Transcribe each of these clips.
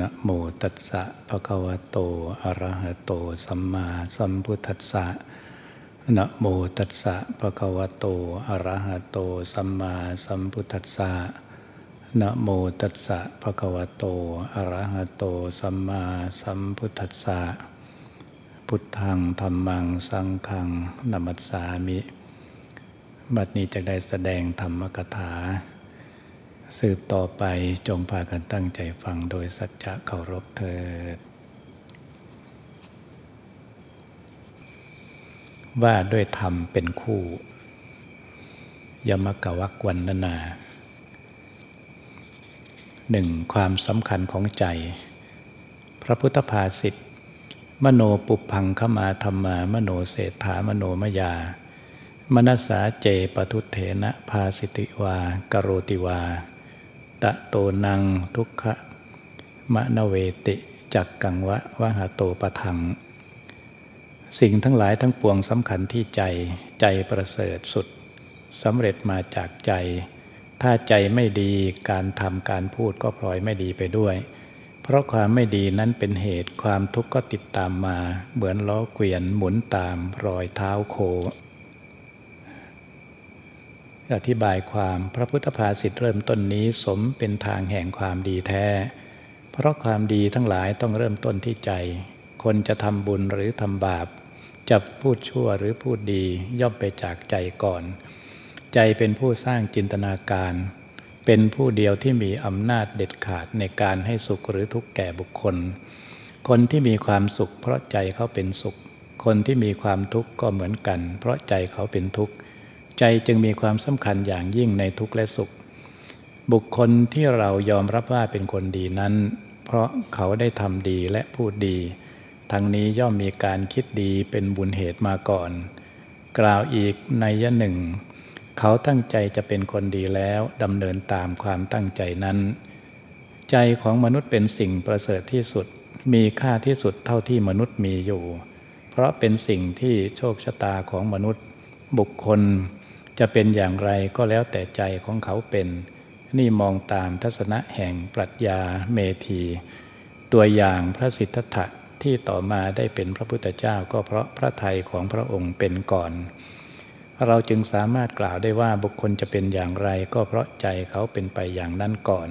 นะโมตัสสะภะคะวะโต อะระหะโต สัมมาสัมพุทธัสสะนะโมตัสสะภะคะวะโต อะระหะโต สัมมาสัมพุทธัสสะนะโมตัสสะภะคะวะโต อะระหะโต สัมมาสัมพุทธัสสะ พุทธังธรรมัง สังฆัง นัมัสสามิ บัดนี้จะได้แสดงธรรมกถา สืบต่อไปจงพากันตั้งใจฟังโดยสัจจะเคารพเถิด ว่าด้วยธรรมเป็นคู่ ยมกวักวันนาหนึ่งความสำคัญของใจ พระพุทธภาษิตมโนปุพังขมาธรรมามโนเศรษฐามโนมยามนัสาเจปทุเถนะภาสิติวากโรติวา ตะโตนังทุกขะมะนเวติจักกังวะวะหาโตปะทัง สิ่งทั้งหลายทั้งปวงสำคัญที่ใจใจประเสริฐสุดสำเร็จมาจากใจ ถ้าใจไม่ดีการทำการพูดก็พลอยไม่ดีไปด้วย เพราะความไม่ดีนั้นเป็นเหตุความทุกข์ก็ติดตามมา เหมือนล้อเกวียนหมุนตามรอยเท้าโค อธิบายความพระพุทธภาษิตเริ่มต้นนี้สมเป็นทางแห่งความดีแท้ เพราะความดีทั้งหลายต้องเริ่มต้นที่ใจ คนจะทำบุญหรือทำบาป จะพูดชั่วหรือพูดดีย่อมไปจากใจก่อน ใจเป็นผู้สร้างจินตนาการ เป็นผู้เดียวที่มีอำนาจเด็ดขาดในการให้สุขหรือทุกข์แก่บุคคล คนที่มีความสุขเพราะใจเขาเป็นสุข คนที่มีความทุกข์ก็เหมือนกัน เพราะใจเขาเป็นทุกข์ ใจจึงมีความสำคัญอย่างยิ่งในทุกข์และสุข บุคคลที่เรายอมรับว่าเป็นคนดีนั้น เพราะเขาได้ทำดีและพูดดี ทั้งนี้ย่อมมีการคิดดีเป็นบุญเหตุมาก่อน กล่าวอีกในยะหนึ่ง เขาตั้งใจจะเป็นคนดีแล้วดำเนินตามความตั้งใจนั้น ใจของมนุษย์เป็นสิ่งประเสริฐที่สุด มีค่าที่สุดเท่าที่มนุษย์มีอยู่ เพราะเป็นสิ่งที่โชคชะตาของมนุษย์บุคคล จะเป็นอย่างไรก็แล้วแต่ใจของเขาเป็น นี่มองตามทัศนะแห่งปรัชญาเมธี ตัวอย่างพระสิทธัตถะที่ต่อมาได้เป็นพระพุทธเจ้าก็เพราะพระทัยของพระองค์เป็นก่อน เราจึงสามารถกล่าวได้ว่าบุคคลจะเป็นอย่างไรก็เพราะใจเขาเป็นไปอย่างนั้นก่อน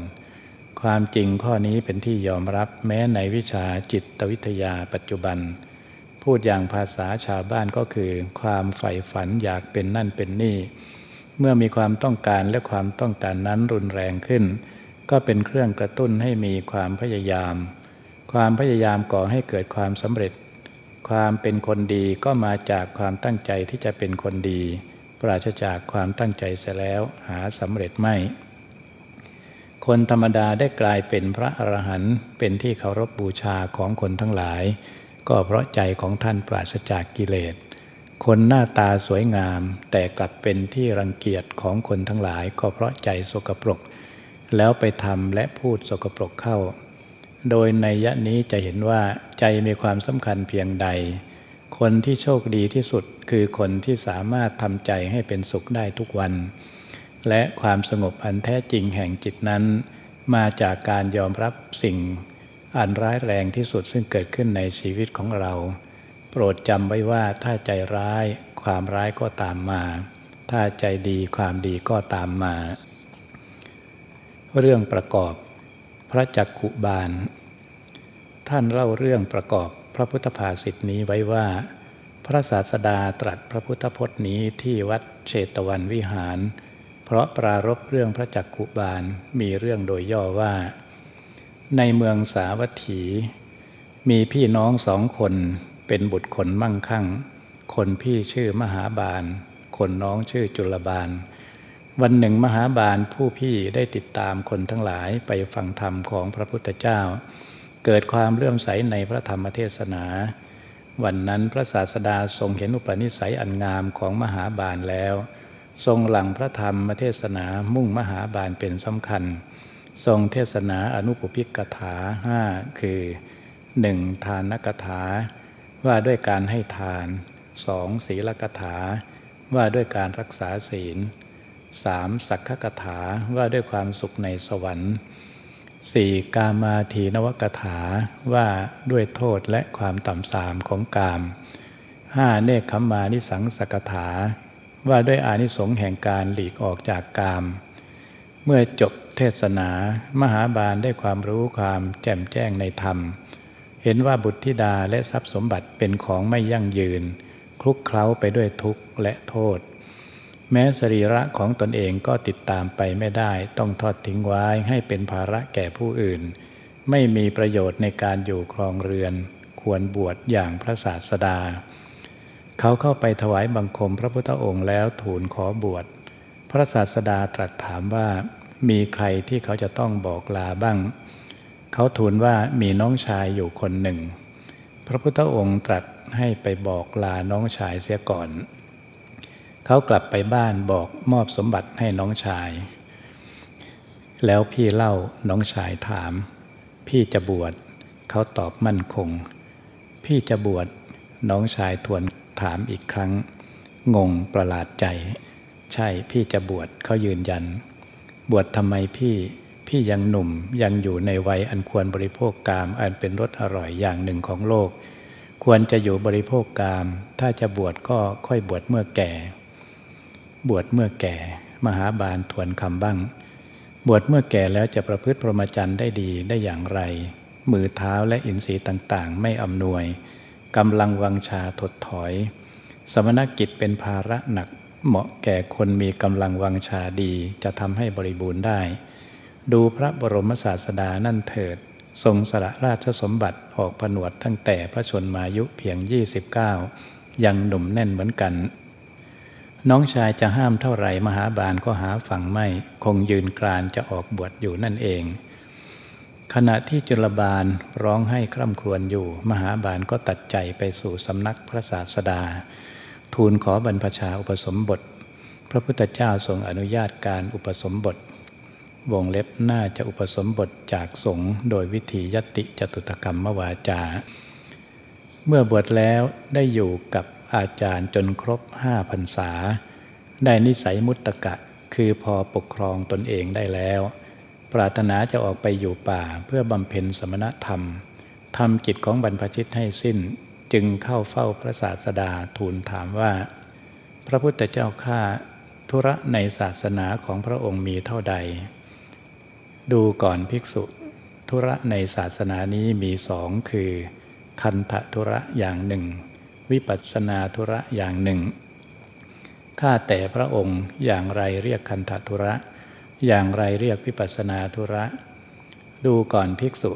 ความจริงข้อนี้เป็นที่ยอมรับแม้ในวิชาจิตวิทยาปัจจุบัน พูดอย่างภาษาชาวบ้านก็คือ ความใฝ่ฝันอยากเป็นนั่นเป็นนี่ เมื่อมีความต้องการและความต้องการนั้นรุนแรงขึ้น ก็เป็นเครื่องกระตุ้นให้มีความพยายาม ความพยายามก่อให้เกิดความสำเร็จ ความเป็นคนดีก็มาจากความตั้งใจที่จะเป็นคนดี ปราศจากความตั้งใจเสียแล้วหาสำเร็จไม่ คนธรรมดาได้กลายเป็นพระอรหันต์เป็นที่เคารพบูชาของคนทั้งหลาย ก็เพราะใจของท่านปราศจากกิเลส คนหน้าตาสวยงาม แต่กลับเป็นที่รังเกียจของคนทั้งหลาย ก็เพราะใจสกปรก แล้วไปทำและพูดสกปรกเข้า โดยในยะนี้จะเห็นว่าใจมีความสำคัญเพียงใด คนที่โชคดีที่สุดคือคนที่สามารถทำใจให้เป็นสุขได้ทุกวัน และความสงบอันแท้จริงแห่งจิตนั้น มาจากการยอมรับสิ่ง อันร้ายแรงที่สุดซึ่งเกิดขึ้นในชีวิตของเรา โปรดจำไว้ว่าถ้าใจร้ายความร้ายก็ตามมา ถ้าใจดีความดีก็ตามมา เรื่องประกอบพระจักขุบาล ท่านเล่าเรื่องประกอบพระพุทธภาษิตนี้ไว้ว่า พระศาสดาตรัสพระพุทธพจน์นี้ที่วัดเชตวันวิหาร เพราะปรารบเรื่องพระจักขุบาลมีเรื่องโดยย่อว่า ในเมืองสาวัตถี มีพี่น้องสองคนเป็นบุตรคนมั่งคั่ง คนพี่ชื่อมหาบาล คนน้องชื่อจุลบาล วันหนึ่งมหาบาลผู้พี่ได้ติดตามคนทั้งหลายไปฟังธรรมของพระพุทธเจ้า เกิดความเลื่อมใสในพระธรรมเทศนา วันนั้นพระศาสดาทรงเห็นอุปนิสัยอันงามของมหาบาลแล้ว ทรงหลังพระธรรมเทศนามุ่งมหาบาลเป็นสำคัญ ทรงเทศนาอนุปพิกถาห้าคือหนึ่งทานนกถา ว่าด้วยการให้ทานสองศีลกถา ว่าด้วยการรักษาศีลสามสักขกถาว่าด้วยความสุขในสวรรค์สี่กามาทีนวกถาว่าด้วยโทษและความต่ำสามของกามห้าเนคขมานิสังสกถา ว่าด้วยอานิสงส์แห่งการหลีกออกจากกาม เมื่อจบ เทศนา มหาบาลได้ความรู้ความแจ่มแจ้งในธรรม เห็นว่าบุตรธิดาและทรัพย์สมบัติเป็นของไม่ยั่งยืน คลุกเคล้าไปด้วยทุกข์และโทษ แม้สรีระของตนเองก็ติดตามไปไม่ได้ ต้องทอดทิ้งไว้ให้เป็นภาระแก่ผู้อื่น ไม่มีประโยชน์ในการอยู่ครองเรือน ควรบวชอย่างพระศาสดา เขาเข้าไปถวายบังคมพระพุทธองค์แล้วทูลขอบวชพระศาสดาตรัสถามว่า มีใครที่เขาจะต้องบอกลาบ้าง เขาทูลว่ามีน้องชายอยู่คนหนึ่ง พระพุทธองค์ตรัสให้ไปบอกลาน้องชายเสียก่อน เขากลับไปบ้านบอกมอบสมบัติให้น้องชาย แล้วพี่เล่าน้องชายถาม พี่จะบวช เขาตอบมั่นคง พี่จะบวช น้องชายทวนถามอีกครั้ง งงประหลาดใจ ใช่พี่จะบวชเขายืนยัน บวชทำไมพี่พี่ยังหนุ่มยังอยู่ในวัยอันควรบริโภคกาม อันเป็นรสอร่อยอย่างหนึ่งของโลก ควรจะอยู่บริโภคกาม ถ้าจะบวชก็ค่อยบวชเมื่อแก่ บวชเมื่อแก่ มหาบาลทวนคำบ้าง บวชเมื่อแก่แล้วจะประพฤติพรหมจรรย์ได้ดีได้อย่างไร มือเท้าและอินทรีย์ต่างๆ ไม่อำนวยกำลังวังชาถดถอย สมณกิจเป็นภาระหนัก เหมาะแก่คนมีกำลังวังชาดีจะทำให้บริบูรณ์ได้ ดูพระบรมศาสดานั่นเถิด ทรงสละราชสมบัติออกผนวดตั้งแต่พระชนมายุเพียง 29 ยังหนุ่มแน่นเหมือนกัน น้องชายจะห้ามเท่าไหร่มหาบาลก็หาฝั่งไม่ คงยืนกรานจะออกบวชอยู่นั่นเอง ขณะที่จุลบาลร้องให้คร่ำครวญอยู่ มหาบาลก็ตัดใจไปสู่สำนักพระศาสดา ทูลขอบรรพชาอุปสมบท พระพุทธเจ้าทรงอนุญาตการอุปสมบท วงเล็บน่าจะอุปสมบทจากสงฆ์โดยวิธียติจตุตกรรมวาจา เมื่อบวชแล้วได้อยู่กับอาจารย์จนครบห้าพรรษา ได้นิสัยมุตตะ คือพอปกครองตนเองได้แล้ว ปรารถนาจะออกไปอยู่ป่าเพื่อบำเพ็ญสมณธรรมทำกิจของบรรพชิตให้สิ้น จึงเข้าเฝ้าพระศาสดาทูลถามว่า พระพุทธเจ้าข้าธุระในศาสนาของพระองค์มีเท่าใด ดูก่อนภิกษุ ธุระในศาสนานี้มีสองคือ คันธธุระอย่างหนึ่ง วิปัสนาธุระอย่างหนึ่งข้าแต่พระองค์อย่างไรเรียกคันธธุระ อย่างไรเรียกวิปัสสนาธุระ ดูก่อนภิกษุ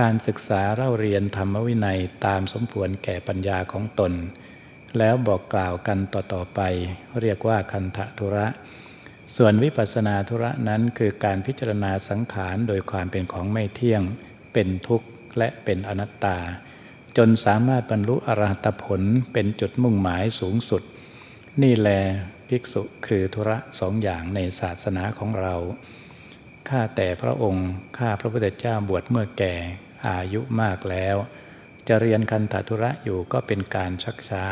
การศึกษาเล่าเรียนธรรมวินัยตามสมควรแก่ปัญญาของตน แล้วบอกกล่าวกันต่อๆไป เรียกว่าคันธธุระ ส่วนวิปัสสนาธุระนั้นคือการพิจารณาสังขารโดยความเป็นของไม่เที่ยง เป็นทุกข์และเป็นอนัตตา จนสามารถบรรลุอรหัตผลเป็นจุดมุ่งหมายสูงสุด นี่แลภิกษุคือธุระสองอย่างในศาสนาของเรา ข้าแต่พระองค์ ข้าพระพุทธเจ้าบวชเมื่อแก่ อายุมากแล้ว จะเรียนคันธุระอยู่ก็เป็นการชักช้า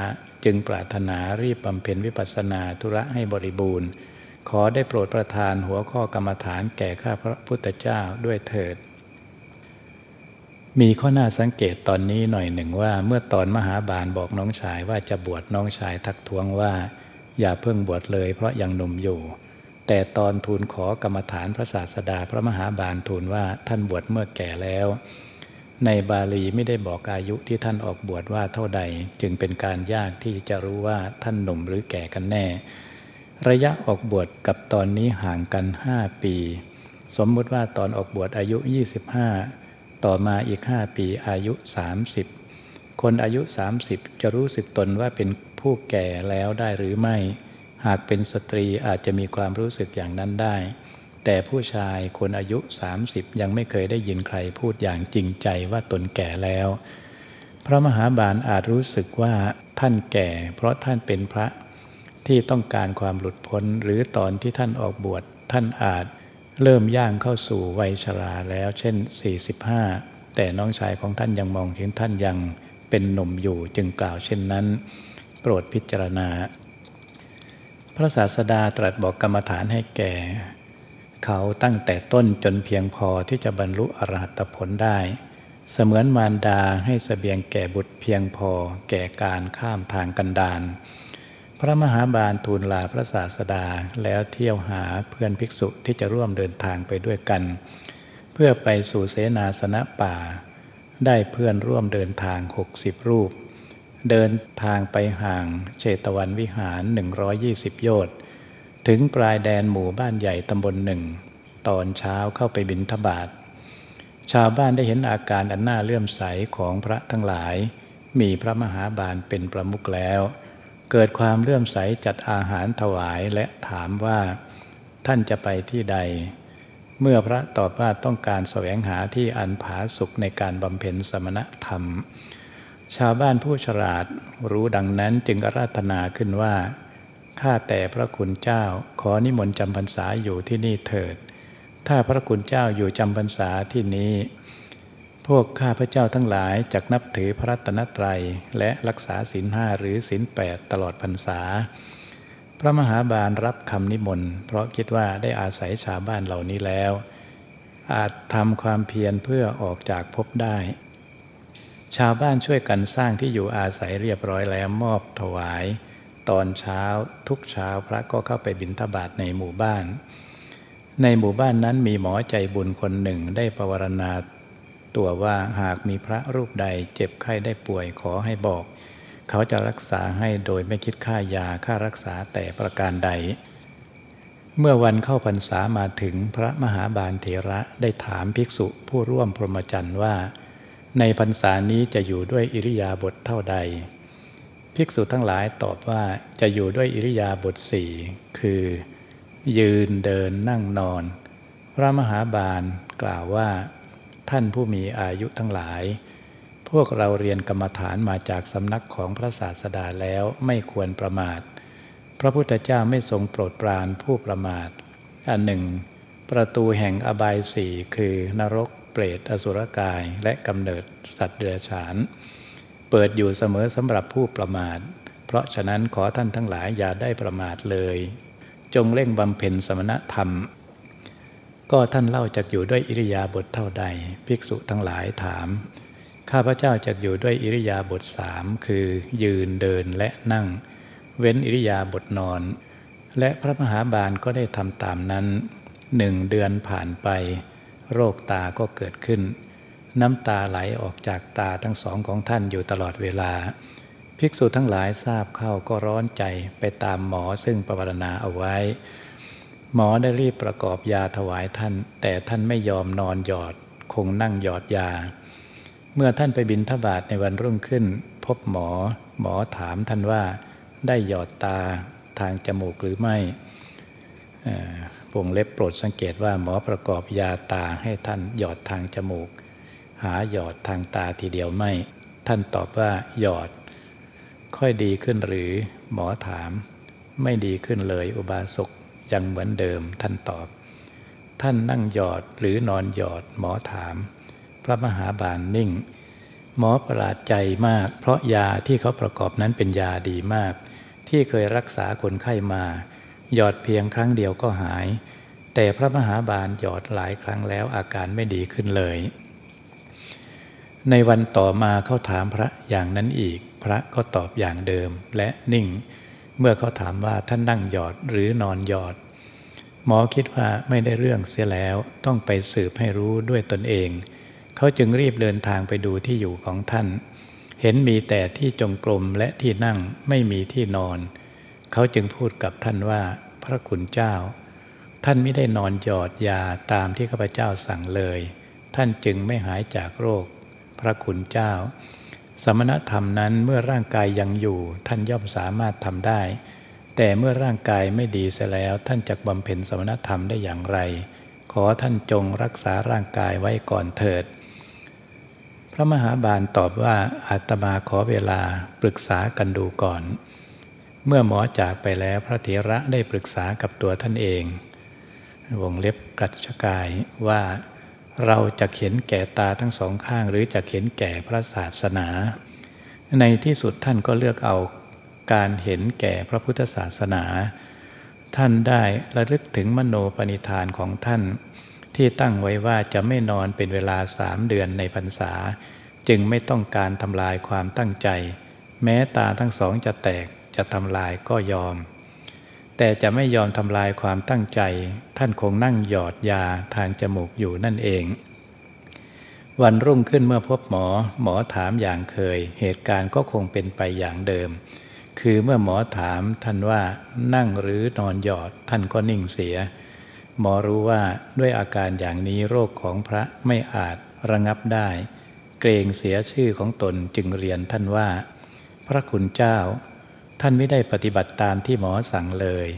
จึงปรารถนารีบบำเพ็ญวิปัสสนาธุระให้บริบูรณ์ ขอได้โปรดประทานหัวข้อกรรมฐานแก่ข้าพระพุทธเจ้าด้วยเถิด มีข้อน่าสังเกตตอนนี้หน่อยหนึ่งว่า เมื่อตอนมหาบาลบอกน้องชายว่าจะบวชน้องชายทักท้วงว่า อย่าเพิ่งบวชเลยเพราะยังหนุ่มอยู่ แต่ตอนทูลขอกรรมฐานพระศาสดาพระมหาบาลทูลว่าท่านบวชเมื่อแก่แล้ว ในบาลีไม่ได้บอกอายุที่ท่านออกบวชว่าเท่าใด จึงเป็นการยากที่จะรู้ว่าท่านหนุ่มหรือแก่กันแน่ ระยะออกบวชกับตอนนี้ห่างกัน 5 ปี สมมุติว่าตอนออกบวชอายุ 25 ต่อมาอีก 5 ปีอายุ 30 คนอายุ 30 จะรู้สึกตนว่าเป็นผู้แก่แล้วได้หรือไม่ หากเป็นสตรีอาจจะมีความรู้สึกอย่างนั้นได้ แต่ผู้ชายคนอายุ 30 ยังไม่เคยได้ยินใครพูดอย่างจริงใจว่าตนแก่แล้ว พระมหาบาลอาจรู้สึกว่าท่านแก่ เพราะท่านเป็นพระที่ต้องการความหลุดพ้นหรือตอนที่ท่านออกบวชท่านอาจเริ่มย่างเข้าสู่วัยชราแล้ว เช่น 45 แต่น้องชายของท่านยังมองเห็นท่านยังเป็นหนุ่มอยู่จึงกล่าวเช่นนั้น โปรดพิจารณา ระศาสดาตรัสบอกกรรมฐานให้แก่ เขาตั้งแต่ต้นจนเพียงพอที่จะบรรลุอรหัตผลได้ เสมือนมารดาให้สเสบียงแก่บุตรเพียงพอแก่การข้ามทางกันดานพระมหาบาลทูลลาพระศาสดาแล้วเที่ยวหาเพื่อนภิกษุที่จะร่วมเดินทางไปด้วยกัน เพื่อไปสู่เสนาสนะป่า ได้เพื่อนร่วมเดินทางหกสิบรูป เดินทางไปห่างเชตวันวิหาร 120 โยชน์ ถึงปลายแดนหมู่บ้านใหญ่ตำบลหนึ่ง ตอนเช้าเข้าไปบินทบาทชาวบ้านได้เห็นอาการอันน่าเลื่อมใสของพระทั้งหลาย มีพระมหาบาลเป็นประมุขแล้ว เกิดความเลื่อมใสจัดอาหารถวายและถามว่า ท่านจะไปที่ใด เมื่อพระตอบว่าต้องการแสวงหาที่อันผาสุกในการบำเพ็ญสมณธรรม ชาวบ้านผู้ฉลาดรู้ดังนั้นจึงอาราธนาขึ้นว่า ข้าแต่พระคุณเจ้าขอนิมนต์จำพรรษาอยู่ที่นี่เถิด ถ้าพระคุณเจ้าอยู่จำพรรษาที่นี้ พวกข้าพระเจ้าทั้งหลายจักนับถือพระรัตนตรัย และรักษาศีลห้าหรือศีลแปดตลอดพรรษา พระมหาบาลรับคำนิมนต์เพราะคิดว่าได้อาศัยชาวบ้านเหล่านี้แล้ว อาจทำความเพียรเพื่อออกจากภพได้ ชาวบ้านช่วยกันสร้างที่อยู่อาศัยเรียบร้อยแล้วมอบถวาย ตอนเช้าทุกเช้าพระก็เข้าไปบิณฑบาตในหมู่บ้าน ในหมู่บ้านนั้นมีหมอใจบุญคนหนึ่งได้ปวารณาตัวว่าหากมีพระรูปใดเจ็บไข้ได้ป่วยขอให้บอก เขาจะรักษาให้โดยไม่คิดค่ายาค่ารักษาแต่ประการใด เมื่อวันเข้าพรรษามาถึงพระมหาบาลเถระได้ถามภิกษุผู้ร่วมพรหมจรรย์ว่า ในพรรษานี้จะอยู่ด้วยอิริยาบถเท่าใด ภิกษุทั้งหลายตอบว่าจะอยู่ด้วยอิริยาบถสี่คือ ยืนเดินนั่งนอน พระมหาบาลกล่าวว่า ท่านผู้มีอายุทั้งหลาย พวกเราเรียนกรรมฐานมาจากสำนักของพระศาสดาแล้วไม่ควรประมาท พระพุทธเจ้าไม่ทรงโปรดปรานผู้ประมาท อันหนึ่ง ประตูแห่งอบายสี่คือนรก เปรตอสุรกายและกำเนิดสัตว์เดรัจฉาน เปิดอยู่เสมอสำหรับผู้ประมาท เพราะฉะนั้นขอท่านทั้งหลายอย่าได้ประมาทเลย จงเร่งบำเพ็ญสมณธรรม ก็ท่านเล่าจะอยู่ด้วยอิริยาบถเท่าใด ภิกษุทั้งหลายถาม ข้าพเจ้าจะอยู่ด้วยอิริยาบถสามคือ ยืนเดินและนั่ง เว้นอิริยาบถนอน และพระมหาบาลก็ได้ทำตามนั้นหนึ่งเดือนผ่านไป โรคตาก็เกิดขึ้น น้ำตาไหลออกจากตาทั้งสองของท่านอยู่ตลอดเวลา ภิกษุทั้งหลายทราบเข้าก็ร้อนใจไปตามหมอซึ่งประวรณาเอาไว้ หมอได้รีบประกอบยาถวายท่าน แต่ท่านไม่ยอมนอนหยอด คงนั่งหยอดยา เมื่อท่านไปบินทบาทในวันรุ่งขึ้น พบหมอ หมอถามท่านว่า ได้หยอดตาทางจมูกหรือไม่ วงเล็บโปรดสังเกตว่าหมอประกอบยาตาให้ท่านหยอดทางจมูก หาหยอดทางตาทีเดียวไม่ ท่านตอบว่าหยอด ค่อยดีขึ้นหรือหมอถาม ไม่ดีขึ้นเลยอุบาสกยังเหมือนเดิมท่านตอบ ท่านนั่งหยอดหรือนอนหยอดหมอถาม พระมหาบาลนิ่ง หมอประหลาดใจมาก เพราะยาที่เขาประกอบนั้นเป็นยาดีมาก ที่เคยรักษาคนไข้มา หยอดเพียงครั้งเดียวก็หาย แต่พระมหาบาลหยอดหลายครั้งแล้วอาการไม่ดีขึ้นเลย ในวันต่อมาเขาถามพระอย่างนั้นอีก พระก็ตอบอย่างเดิมและนิ่ง เมื่อเขาถามว่าท่านนั่งหยอดหรือนอนหยอด หมอคิดว่าไม่ได้เรื่องเสียแล้วต้องไปสืบให้รู้ด้วยตนเอง เขาจึงรีบเดินทางไปดูที่อยู่ของท่าน เห็นมีแต่ที่จงกรมและที่นั่งไม่มีที่นอน เขาจึงพูดกับท่านว่าพระคุณเจ้า ท่านไม่ได้นอนหยอดยาตามที่ข้าพเจ้าสั่งเลย ท่านจึงไม่หายจากโรค พระคุณเจ้า สมณธรรมนั้นเมื่อร่างกายยังอยู่ ท่านย่อมสามารถทำได้ แต่เมื่อร่างกายไม่ดีเสียแล้วท่านจะบำเพ็ญสมณธรรมได้อย่างไร ขอท่านจงรักษาร่างกายไว้ก่อนเถิดพระมหาบาลตอบว่าอาตมาขอเวลาปรึกษากันดูก่อน เมื่อหมอจากไปแล้วพระเถระได้ปรึกษากับตัวท่านเอง วงเล็บกัจกายว่าเราจะเห็นแก่ตาทั้งสองข้าง หรือจะเห็นแก่พระศาสนา ในที่สุดท่านก็เลือกเอาการเห็นแก่พระพุทธศาสนา ท่านได้ระลึกถึงมโนปณิธานของท่าน ที่ตั้งไว้ว่าจะไม่นอนเป็นเวลาสามเดือนในพรรษา จึงไม่ต้องการทำลายความตั้งใจ แม้ตาทั้งสองจะแตก จะทำลายก็ยอม แต่จะไม่ยอมทำลายความตั้งใจ ท่านคงนั่งหยอดยาทางจมูกอยู่นั่นเอง วันรุ่งขึ้นเมื่อพบหมอ หมอถามอย่างเคย เหตุการณ์ก็คงเป็นไปอย่างเดิม คือเมื่อหมอถามท่านว่านั่งหรือนอนหยอดท่านก็นิ่งเสีย หมอรู้ว่าด้วยอาการอย่างนี้โรคของพระไม่อาจระงับได้ เกรงเสียชื่อของตนจึงเรียนท่านว่า พระคุณเจ้า ท่านไม่ได้ปฏิบัติตามที่หมอสั่งเลย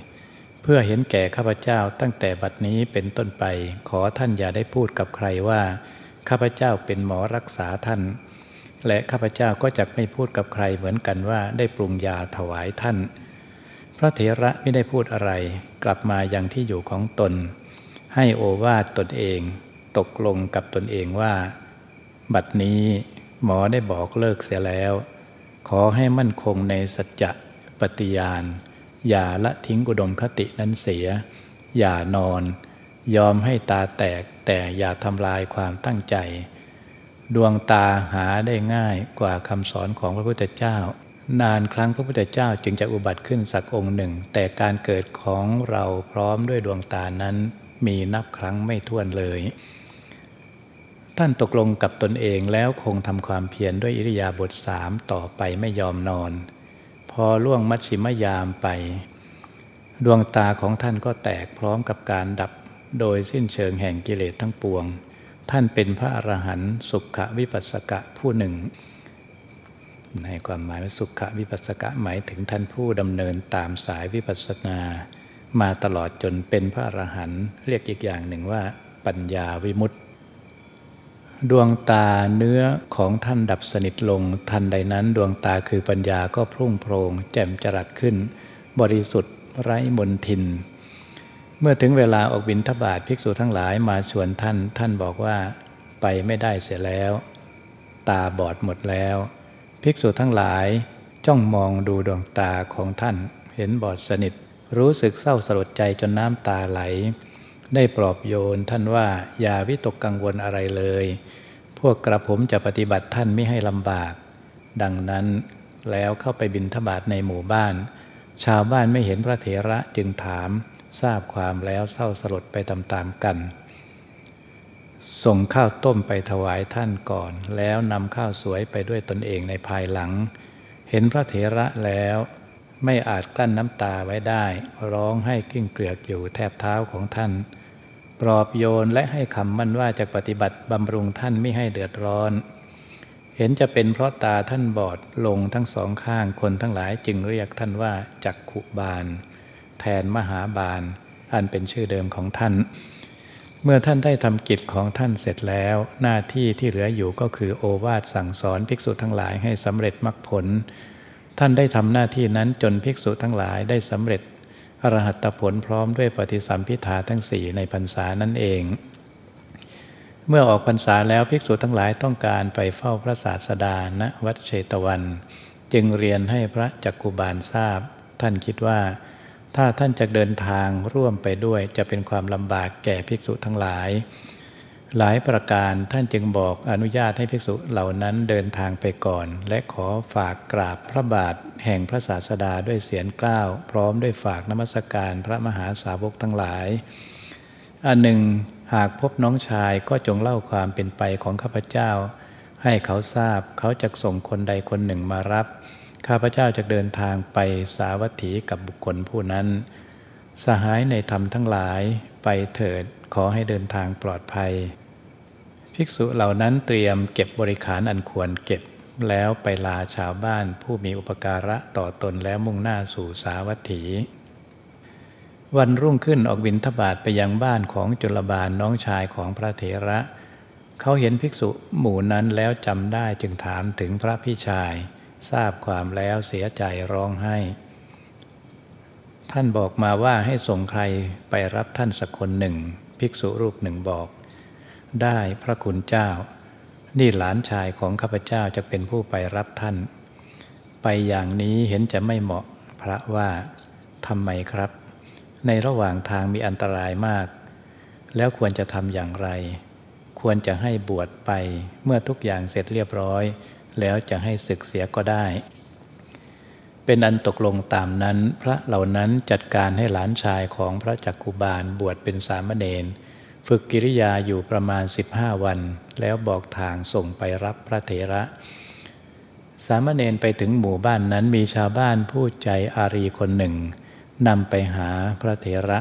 เพื่อเห็นแก่ข้าพเจ้าตั้งแต่บัดนี้เป็นต้นไป ขอท่านอย่าได้พูดกับใครว่า ข้าพเจ้าเป็นหมอรักษาท่าน และข้าพเจ้าก็จะไม่พูดกับใครเหมือนกันว่าได้ปรุงยาถวายท่าน พระเถระไม่ได้พูดอะไร กลับมาอยังที่อยู่ของตน ให้โอวาทตนเอง ตกลงกับตนเองว่า บัดนี้หมอได้บอกเลิกเสียแล้ว ขอให้มั่นคงในสัจจะ ปฏิญาณ อย่าละทิ้งอุดมคตินั้นเสีย อย่านอน ยอมให้ตาแตกแต่อย่าทำลายความตั้งใจ ดวงตาหาได้ง่ายกว่าคำสอนของพระพุทธเจ้า นานครั้งพระพุทธเจ้าจึงจะอุบัติขึ้นสักองค์หนึ่ง แต่การเกิดของเราพร้อมด้วยดวงตานั้นมีนับครั้งไม่ถ้วนเลย ท่านตกลงกับตนเองแล้วคงทำความเพียรด้วยอิริยาบถสามต่อไปไม่ยอมนอน พอล่วงมัชชิมยามไป ดวงตาของท่านก็แตกพร้อมกับการดับโดยสิ้นเชิงแห่งกิเลสทั้งปวง ท่านเป็นพระอรหันต์สุขวิปัสสกะผู้หนึ่ง ในความหมายว่าสุขวิปัสสกะหมายถึงท่านผู้ดำเนินตามสายวิปัสสนามาตลอดจนเป็นพระอรหันต์เรียกอีกอย่างหนึ่งว่าปัญญาวิมุตติ ดวงตาเนื้อของท่านดับสนิทลง ทันใดนั้นดวงตาคือปัญญาก็พุ่งโพรง แจ่มจรัสขึ้น บริสุทธิ์ไร้มนทิน เมื่อถึงเวลาออกบินทบาทภิกษุทั้งหลายมาชวนท่าน ท่านบอกว่า ไปไม่ได้เสียแล้ว ตาบอดหมดแล้ว ภิกษุทั้งหลายจ้องมองดูดวงตาของท่าน เห็นบอดสนิท รู้สึกเศร้าสลดใจจนน้ำตาไหล ได้ปลอบโยน ท่านว่าอย่าวิตกกังวลอะไรเลย พวกกระผมจะปฏิบัติท่านไม่ให้ลำบาก ดังนั้นแล้วเข้าไปบินทบาทในหมู่บ้าน ชาวบ้านไม่เห็นพระเถระจึงถามทราบความแล้วเศร้าสลดไปตามๆกัน ส่งข้าวต้มไปถวายท่านก่อน แล้วนำข้าวสวยไปด้วยตนเองในภายหลัง เห็นพระเถระแล้วไม่อาจกลั้นน้ำตาไว้ได้ ร้องให้กิ้งเกลือกอยู่แทบเท้าของท่าน ปลอบโยนและให้คำมั่นว่าจะปฏิบัติบำรุงท่านไม่ให้เดือดร้อน เห็นจะเป็นเพราะตาท่านบอดลงทั้งสองข้างคนทั้งหลายจึงเรียกท่านว่าจักขุบาล แทนมหาบาล อันเป็นชื่อเดิมของท่าน เมื่อท่านได้ทำกิจของท่านเสร็จแล้ว หน้าที่ที่เหลืออยู่ก็คือโอวาทสั่งสอนภิกษุทั้งหลายให้สำเร็จมรรคผล ท่านได้ทำหน้าที่นั้นจนภิกษุทั้งหลายได้สำเร็จ อรหัตผลพร้อมด้วยปฏิสัมพิธาทั้งสี่ในพรรษานั่นเอง เมื่อออกพรรษาแล้วภิกษุทั้งหลายต้องการไปเฝ้าพระศาสดาณวัดเชตวัน จึงเรียนให้พระจักกุบาลทราบ ท่านคิดว่า ถ้าท่านจะเดินทางร่วมไปด้วยจะเป็นความลำบากแก่ภิกษุทั้งหลาย หลายประการท่านจึงบอกอนุญาตให้ภิกษุเหล่านั้นเดินทางไปก่อน และขอฝากกราบพระบาทแห่งพระศาสดาด้วยเสียงกล้าว พร้อมด้วยฝากนมัสการพระมหาสาวกทั้งหลาย อันหนึ่งหากพบน้องชายก็จงเล่าความเป็นไปของข้าพเจ้า ให้เขาทราบเขาจะส่งคนใดคนหนึ่งมารับ ข้าพเจ้าจะเดินทางไปสาวัตถีกับบุคคลผู้นั้น สหายในธรรมทั้งหลายไปเถิดขอให้เดินทางปลอดภัย ภิกษุเหล่านั้นเตรียมเก็บบริขารอันควรเก็บแล้วไปลาชาวบ้านผู้มีอุปการะต่อตนแล้วมุ่งหน้าสู่สาวัตถี วันรุ่งขึ้นออกบินทบาทไปยังบ้านของจุลบาลน้องชายของพระเถระ เขาเห็นภิกษุหมู่นั้นแล้วจำได้จึงถามถึงพระพี่ชาย ทราบความแล้วเสียใจร้องไห้ ท่านบอกมาว่าให้ส่งใครไปรับท่านสักคนหนึ่ง ภิกษุรูปหนึ่งบอก ได้พระคุณเจ้า นี่หลานชายของข้าพเจ้าจะเป็นผู้ไปรับท่าน ไปอย่างนี้เห็นจะไม่เหมาะพระว่าทำไมครับ ในระหว่างทางมีอันตรายมาก แล้วควรจะทำอย่างไร ควรจะให้บวชไปเมื่อทุกอย่างเสร็จเรียบร้อย แล้วจะให้ศึกเสียก็ได้ เป็นอันตกลงตามนั้น พระเหล่านั้นจัดการให้หลานชายของพระจักกุบาลบวชเป็นสามเณร ฝึกกิริยาอยู่ประมาณ 15 วัน แล้วบอกทางส่งไปรับพระเถระ สามเณรไปถึงหมู่บ้านนั้นมีชาวบ้านผู้ใจอารีคนหนึ่งนำไปหาพระเถระ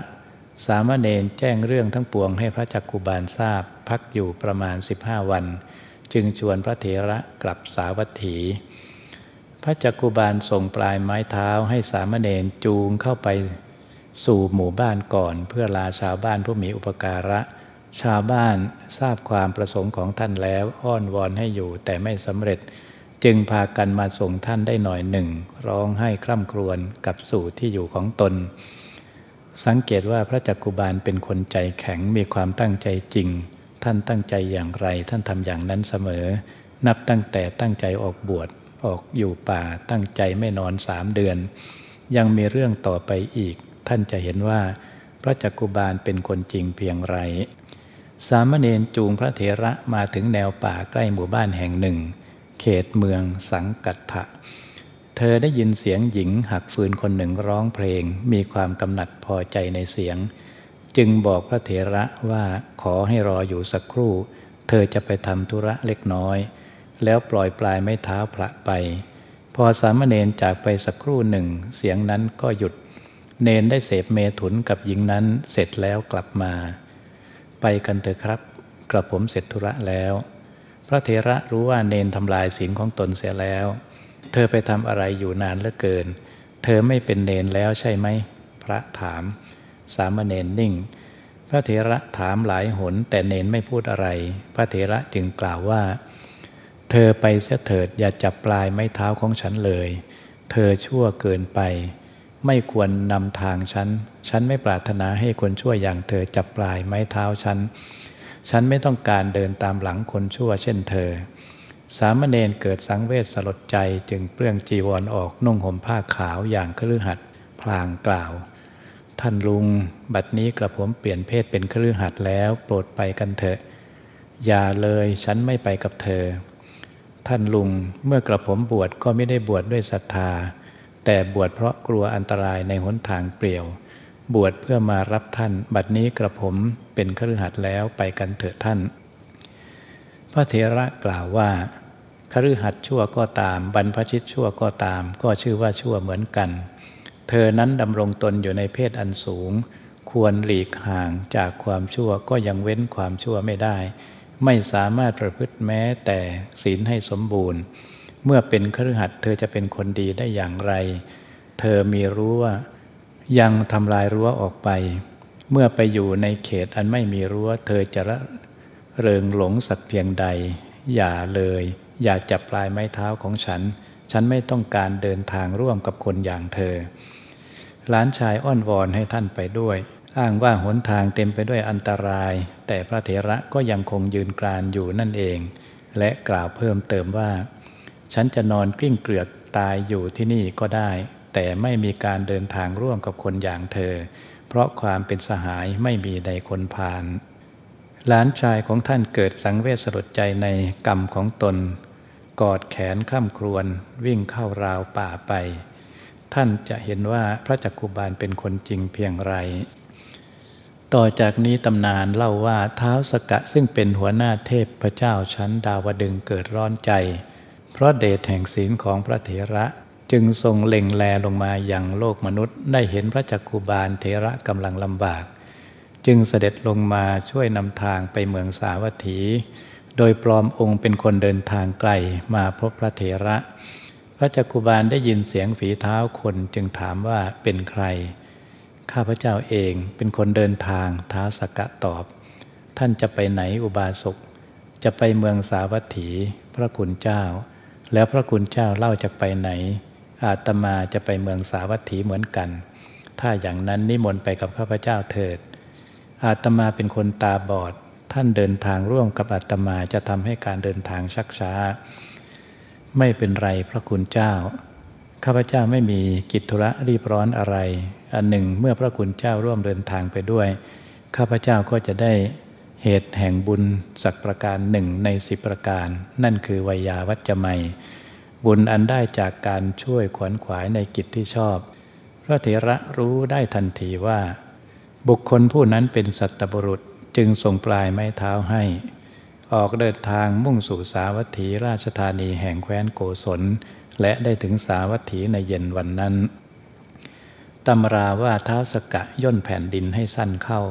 สามเณรแจ้งเรื่องทั้งปวงให้พระจักกุบาลทราบ พักอยู่ประมาณ 15 วัน จึงชวนพระเถระกลับสาวัตถี พระจักกุบาลส่งปลายไม้เท้าให้สามเณรจูงเข้าไป สู่หมู่บ้านก่อน เพื่อลาชาวบ้านผู้มีอุปการะ ชาวบ้านทราบความประสงค์ของท่านแล้วอ้อนวอนให้อยู่แต่ไม่สำเร็จ จึงพากันมาส่งท่านได้หน่อยหนึ่ง ร้องให้คร่ำครวญกับสู่ที่อยู่ของตน สังเกตว่าพระจักกุบาลเป็นคนใจแข็งมีความตั้งใจจริง ท่านตั้งใจอย่างไร ท่านทำอย่างนั้นเสมอ นับตั้งแต่ตั้งใจออกบวชออกอยู่ป่าตั้งใจไม่นอนสามเดือน ยังมีเรื่องต่อไปอีก ท่านจะเห็นว่า พระจักกุบาลเป็นคนจริงเพียงไร สามเณรจูงพระเถระมาถึงแนวป่าใกล้หมู่บ้านแห่งหนึ่ง เขตเมืองสังกัตถะ เธอได้ยินเสียงหญิงหักฟืนคนหนึ่งร้องเพลง มีความกำหนัดพอใจในเสียง จึงบอกพระเถระว่าขอให้รออยู่สักครู่ เธอจะไปทำธุระเล็กน้อย แล้วปล่อยปลายไม้เท้าพระไปพอสามเณรจากไปสักครู่หนึ่ง เสียงนั้นก็หยุด เนนได้เสพเมถุนกับหญิงนั้นเสร็จแล้วกลับมา ไปกันเถอะครับ กระผมเสร็จธุระแล้ว พระเถระรู้ว่าเนนทำลายศีลของตนเสียแล้ว เธอไปทำอะไรอยู่นานเหลือเกิน เธอไม่เป็นเนนแล้วใช่ไหม พระถาม สามเณรนิ่ง พระเถระถามหลายหน แต่เนนไม่พูดอะไร พระเถระจึงกล่าวว่า เธอไปเสียเถิดอย่าจับปลายไม้เท้าของฉันเลย เธอชั่วเกินไป ไม่ควรนำทางฉัน ฉันไม่ปรารถนาให้คนชั่วอย่างเธอจับปลายไม้เท้าฉัน ฉันไม่ต้องการเดินตามหลังคนชั่วเช่นเธอ สามเณรเกิดสังเวชสลดใจจึงเปลื้องจีวรออกนุ่งห่มผ้าขาวอย่างคลือหัดพลางกล่าว ท่านลุง บัดนี้กระผมเปลี่ยนเพศเป็นคลือหัดแล้วโปรดไปกันเถอะ อย่าเลยฉันไม่ไปกับเธอ ท่านลุงเมื่อกระผมบวชก็ไม่ได้บวชดด้วยศรัทธา แต่บวชเพราะกลัวอันตรายในหนทางเปลี่ยว บวชเพื่อมารับท่าน บัดนี้กระผมเป็นครือขัดแล้วไปกันเถิดท่าน พระเถระกล่าวว่าคฤหัสชั่วก็ตาม บรรพชิตชั่วก็ตาม ก็ชื่อว่าชั่วเหมือนกัน เธอนั้นดำรงตนอยู่ในเพศอันสูง ควรหลีกห่างจากความชั่วก็ยังเว้นความชั่วไม่ได้ ไม่สามารถประพฤติแม้แต่ศีลให้สมบูรณ์ เมื่อเป็นครือขัดเธอจะเป็นคนดีได้อย่างไร เธอมีรู้วยังทำลายรั้วออกไป เมื่อไปอยู่ในเขตอันไม่มีรั้ว เธอจะระเริงหลงสักเพียงใด อย่าเลย อย่าจับปลายไม้เท้าของฉัน ฉันไม่ต้องการเดินทางร่วมกับคนอย่างเธอ หลานชายอ้อนวอนให้ท่านไปด้วย อ้างว่าหนทางเต็มไปด้วยอันตราย แต่พระเถระก็ยังคงยืนกรานอยู่นั่นเอง และกล่าวเพิ่มเติมว่า ฉันจะนอนกลิ้งเกลือกตายอยู่ที่นี่ก็ได้ แต่ไม่มีการเดินทางร่วมกับคนอย่างเธอ เพราะความเป็นสหายไม่มีในคนพาลหลานชายของท่านเกิดสังเวชสลดใจในกรรมของตน กอดแขนคร่ำครวญวิ่งเข้าราวป่าไป ท่านจะเห็นว่าพระจักกุบาลเป็นคนจริงเพียงไรต่อจากนี้ตำนานเล่าว่าเท้าสกะซึ่งเป็นหัวหน้าเทพพระเจ้าชั้นดาวดึงเกิดร้อนใจ เพราะเดชแห่งศีลของพระเถระจึงทรงเล็งแลลงมาอย่างโลกมนุษย์ ได้เห็นพระจักกุบาลเถระกำลังลำบาก จึงเสด็จลงมาช่วยนำทางไปเมืองสาวัตถี โดยปลอมองค์เป็นคนเดินทางไกลมาพบพระเถระ พระจักกุบาลได้ยินเสียงฝีเท้าคนจึงถามว่าเป็นใคร ข้าพระเจ้าเองเป็นคนเดินทางท้าสกะตอบ ท่านจะไปไหนอุบาสกจะไปเมืองสาวัตถี พระคุณเจ้า แล้วพระคุณเจ้าเล่าจะไปไหน อาตมาจะไปเมืองสาวัตถีเหมือนกัน ถ้าอย่างนั้นนิมนต์ไปกับข้าพเจ้าเถิด อาตมาเป็นคนตาบอด ท่านเดินทางร่วมกับอาตมาจะทำให้การเดินทางชักช้า ไม่เป็นไรพระคุณเจ้า ข้าพเจ้าไม่มีกิจธุระรีบร้อนอะไร อันหนึ่งเมื่อพระคุณเจ้าร่วมเดินทางไปด้วย ข้าพเจ้าก็จะได้ เหตุแห่งบุญสักประการหนึ่งในสิบประการ นั่นคือวิยาวัจจะไมบุญอันได้จากการช่วยขวนขวายในกิจที่ชอบ พระเถระรู้ได้ทันทีว่า บุคคลผู้นั้นเป็นสัตบุรุษจึงส่งปลายไม้เท้าให้ ออกเดินทางมุ่งสู่สาวัตถีราชธานีแห่งแคว้นโกศล และได้ถึงสาวัตถีในเย็นวันนั้นตำราว่าเท้าสกะย่นแผ่นดินให้สั้นเข้า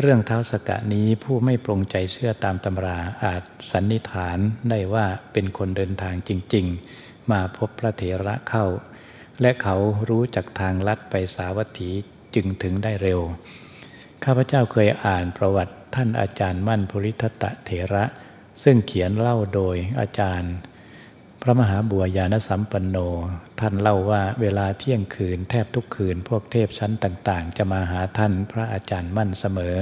เรื่องเท้าสกะนี้ผู้ไม่ปรงใจเชื่อตามตำราอาจสันนิษฐานได้ว่าเป็นคนเดินทางจริง ๆ มาพบพระเถระเข้า และเขารู้จักทางลัดไปสาวัตถีจึงถึงได้เร็ว ข้าพเจ้าเคยอ่านประวัติท่านอาจารย์มั่นภูริทัตเถระ ซึ่งเขียนเล่าโดยอาจารย์ พระมหาบัวยานสัมปันโน ท่านเล่าว่าเวลาเที่ยงคืนแทบทุกคืน พวกเทพชั้นต่างๆ จะมาหาท่านพระอาจารย์มั่นเสมอ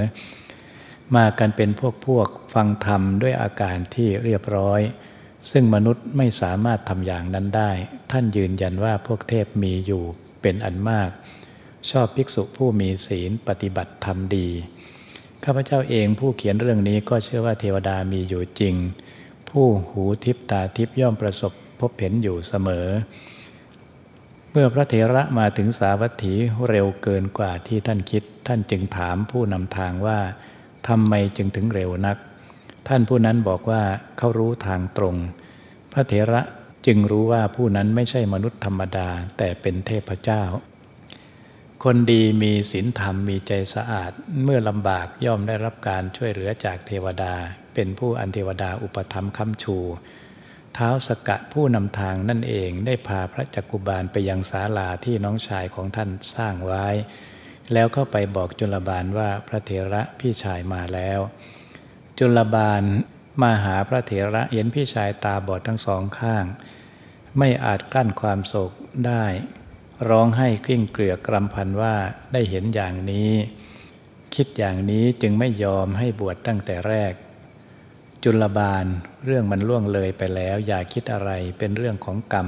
มากันเป็นพวกพวกฟังธรรมด้วยอาการที่เรียบร้อย ซึ่งมนุษย์ไม่สามารถทำอย่างนั้นได้ ท่านยืนยันว่าพวกเทพมีอยู่เป็นอันมาก ชอบภิกษุผู้มีศีลปฏิบัติธรรมดี ข้าพเจ้าเองผู้เขียนเรื่องนี้ก็เชื่อว่าเทวดามีอยู่จริง ผู้หูทิพตาทิพย่อมประสบพบเห็นอยู่เสมอ เมื่อพระเถระมาถึงสาวัตถีเร็วเกินกว่าที่ท่านคิด ท่านจึงถามผู้นำทางว่าทำไมจึงถึงเร็วนัก ท่านผู้นั้นบอกว่าเขารู้ทางตรง พระเถระจึงรู้ว่าผู้นั้นไม่ใช่มนุษย์ธรรมดาแต่เป็นเทพเจ้า คนดีมีศีลธรรมมีใจสะอาด เมื่อลำบากย่อมได้รับการช่วยเหลือจากเทวดา เป็นผู้อันเทวดาอุปธรรมคำชู เท้าสกะผู้นำทางนั่นเองได้พาพระจักกุบาลไปยังศาลาที่น้องชายของท่านสร้างไว้ แล้วเข้าไปบอกจุลบาลว่าพระเถระพี่ชายมาแล้ว จุลบาลมาหาพระเถระเห็นพี่ชายตาบอดทั้งสองข้าง ไม่อาจกลั้นความโศกได้ ร้องให้กลิ้งเกลือกรำพันว่าได้เห็นอย่างนี้ คิดอย่างนี้จึงไม่ยอมให้บวชตั้งแต่แรก จุลบาลเรื่องมันล่วงเลยไปแล้ว อย่าคิดอะไรเป็นเรื่องของกรรม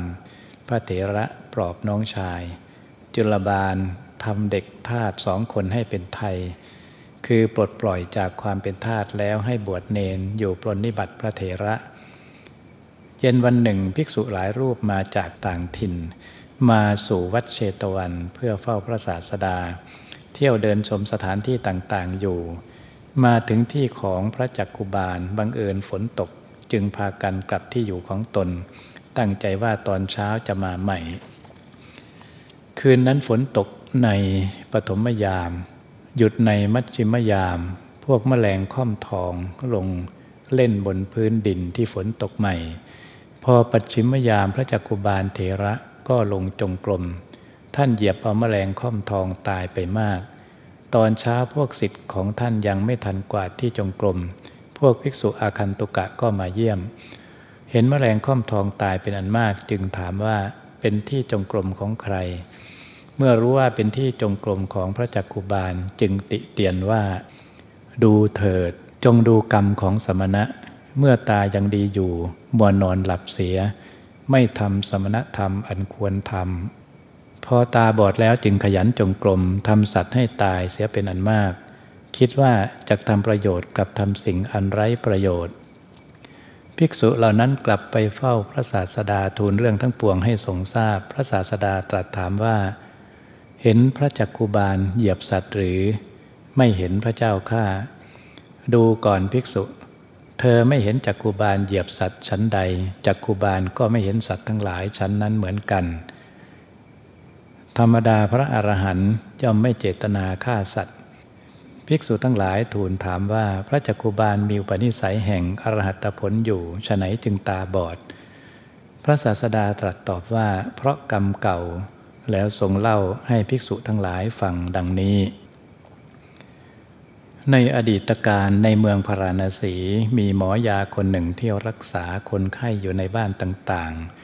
พระเถระปลอบน้องชาย จุลบาลทำเด็กทาสสองคนให้เป็นไทย คือปลดปล่อยจากความเป็นทาสแล้วให้บวชเนนอยู่ปรนนิบัติพระเถระ เย็นวันหนึ่งภิกษุหลายรูปมาจากต่างถิ่น มาสู่วัดเชตวันเพื่อเฝ้าพระศาสดา เที่ยวเดินชมสถานที่ต่างๆอยู่ มาถึงที่ของพระจักกุบาลบังเอิญฝนตกจึงพากันกลับที่อยู่ของตน ตั้งใจว่าตอนเช้าจะมาใหม่ คืนนั้นฝนตกในปฐมยาม หยุดในมัชชิมยาม พวกแมลงค่อมทองลงเล่นบนพื้นดินที่ฝนตกใหม่ พอปัจฉิมยามพระจักกุบาลเถระก็ลงจงกรมท่านเหยียบเอาแมลงค่อมทองตายไปมาก ตอนเช้าพวกสิทธิ์ของท่านยังไม่ทันกวาดที่จงกรม พวกภิกษุอาคันตุกะก็มาเยี่ยม เห็นแมลงค่อมทองตายเป็นอันมากจึงถามว่าเป็นที่จงกรมของใคร เมื่อรู้ว่าเป็นที่จงกรมของพระจักกุบาลจึงติเตียนว่า ดูเถิดจงดูกรรมของสมณะ เมื่อตายังดีอยู่มัวนอนหลับเสีย ไม่ทำสมณธรรมอันควรทำ พอตาบอดแล้วจึงขยันจงกรมทำสัตว์ให้ตายเสียเป็นอันมาก คิดว่าจะทำประโยชน์กับทำสิ่งอันไร้ประโยชน์ ภิกษุเหล่านั้นกลับไปเฝ้าพระศาสดาทูลเรื่องทั้งปวงให้ทรงทราบ พระศาสดาตรัสถามว่า เห็นพระจักกุบาลเหยียบสัตว์หรือ ไม่เห็นพระเจ้าข้าดูก่อนภิกษุ เธอไม่เห็นจักกุบาลเหยียบสัตว์ชั้นใดจักกุบาลก็ไม่เห็นสัตว์ทั้งหลายชั้นนั้นเหมือนกัน ธรรมดาพระอรหันต์ย่อมไม่เจตนาฆ่าสัตว์ ภิกษุทั้งหลายทูลถามว่าพระจักกุบาลมีอุปนิสัยแห่งอรหัตผลอยู่ฉไหนจึงตาบอด พระศาสดาตรัสตอบว่า เพราะกรรมเก่าแล้วทรงเล่าให้ภิกษุทั้งหลายฟังดังนี้ ในอดีตการในเมืองพาราณสีมีหมอยาคนหนึ่งที่รักษาคนไข้อยู่ในบ้านต่างๆ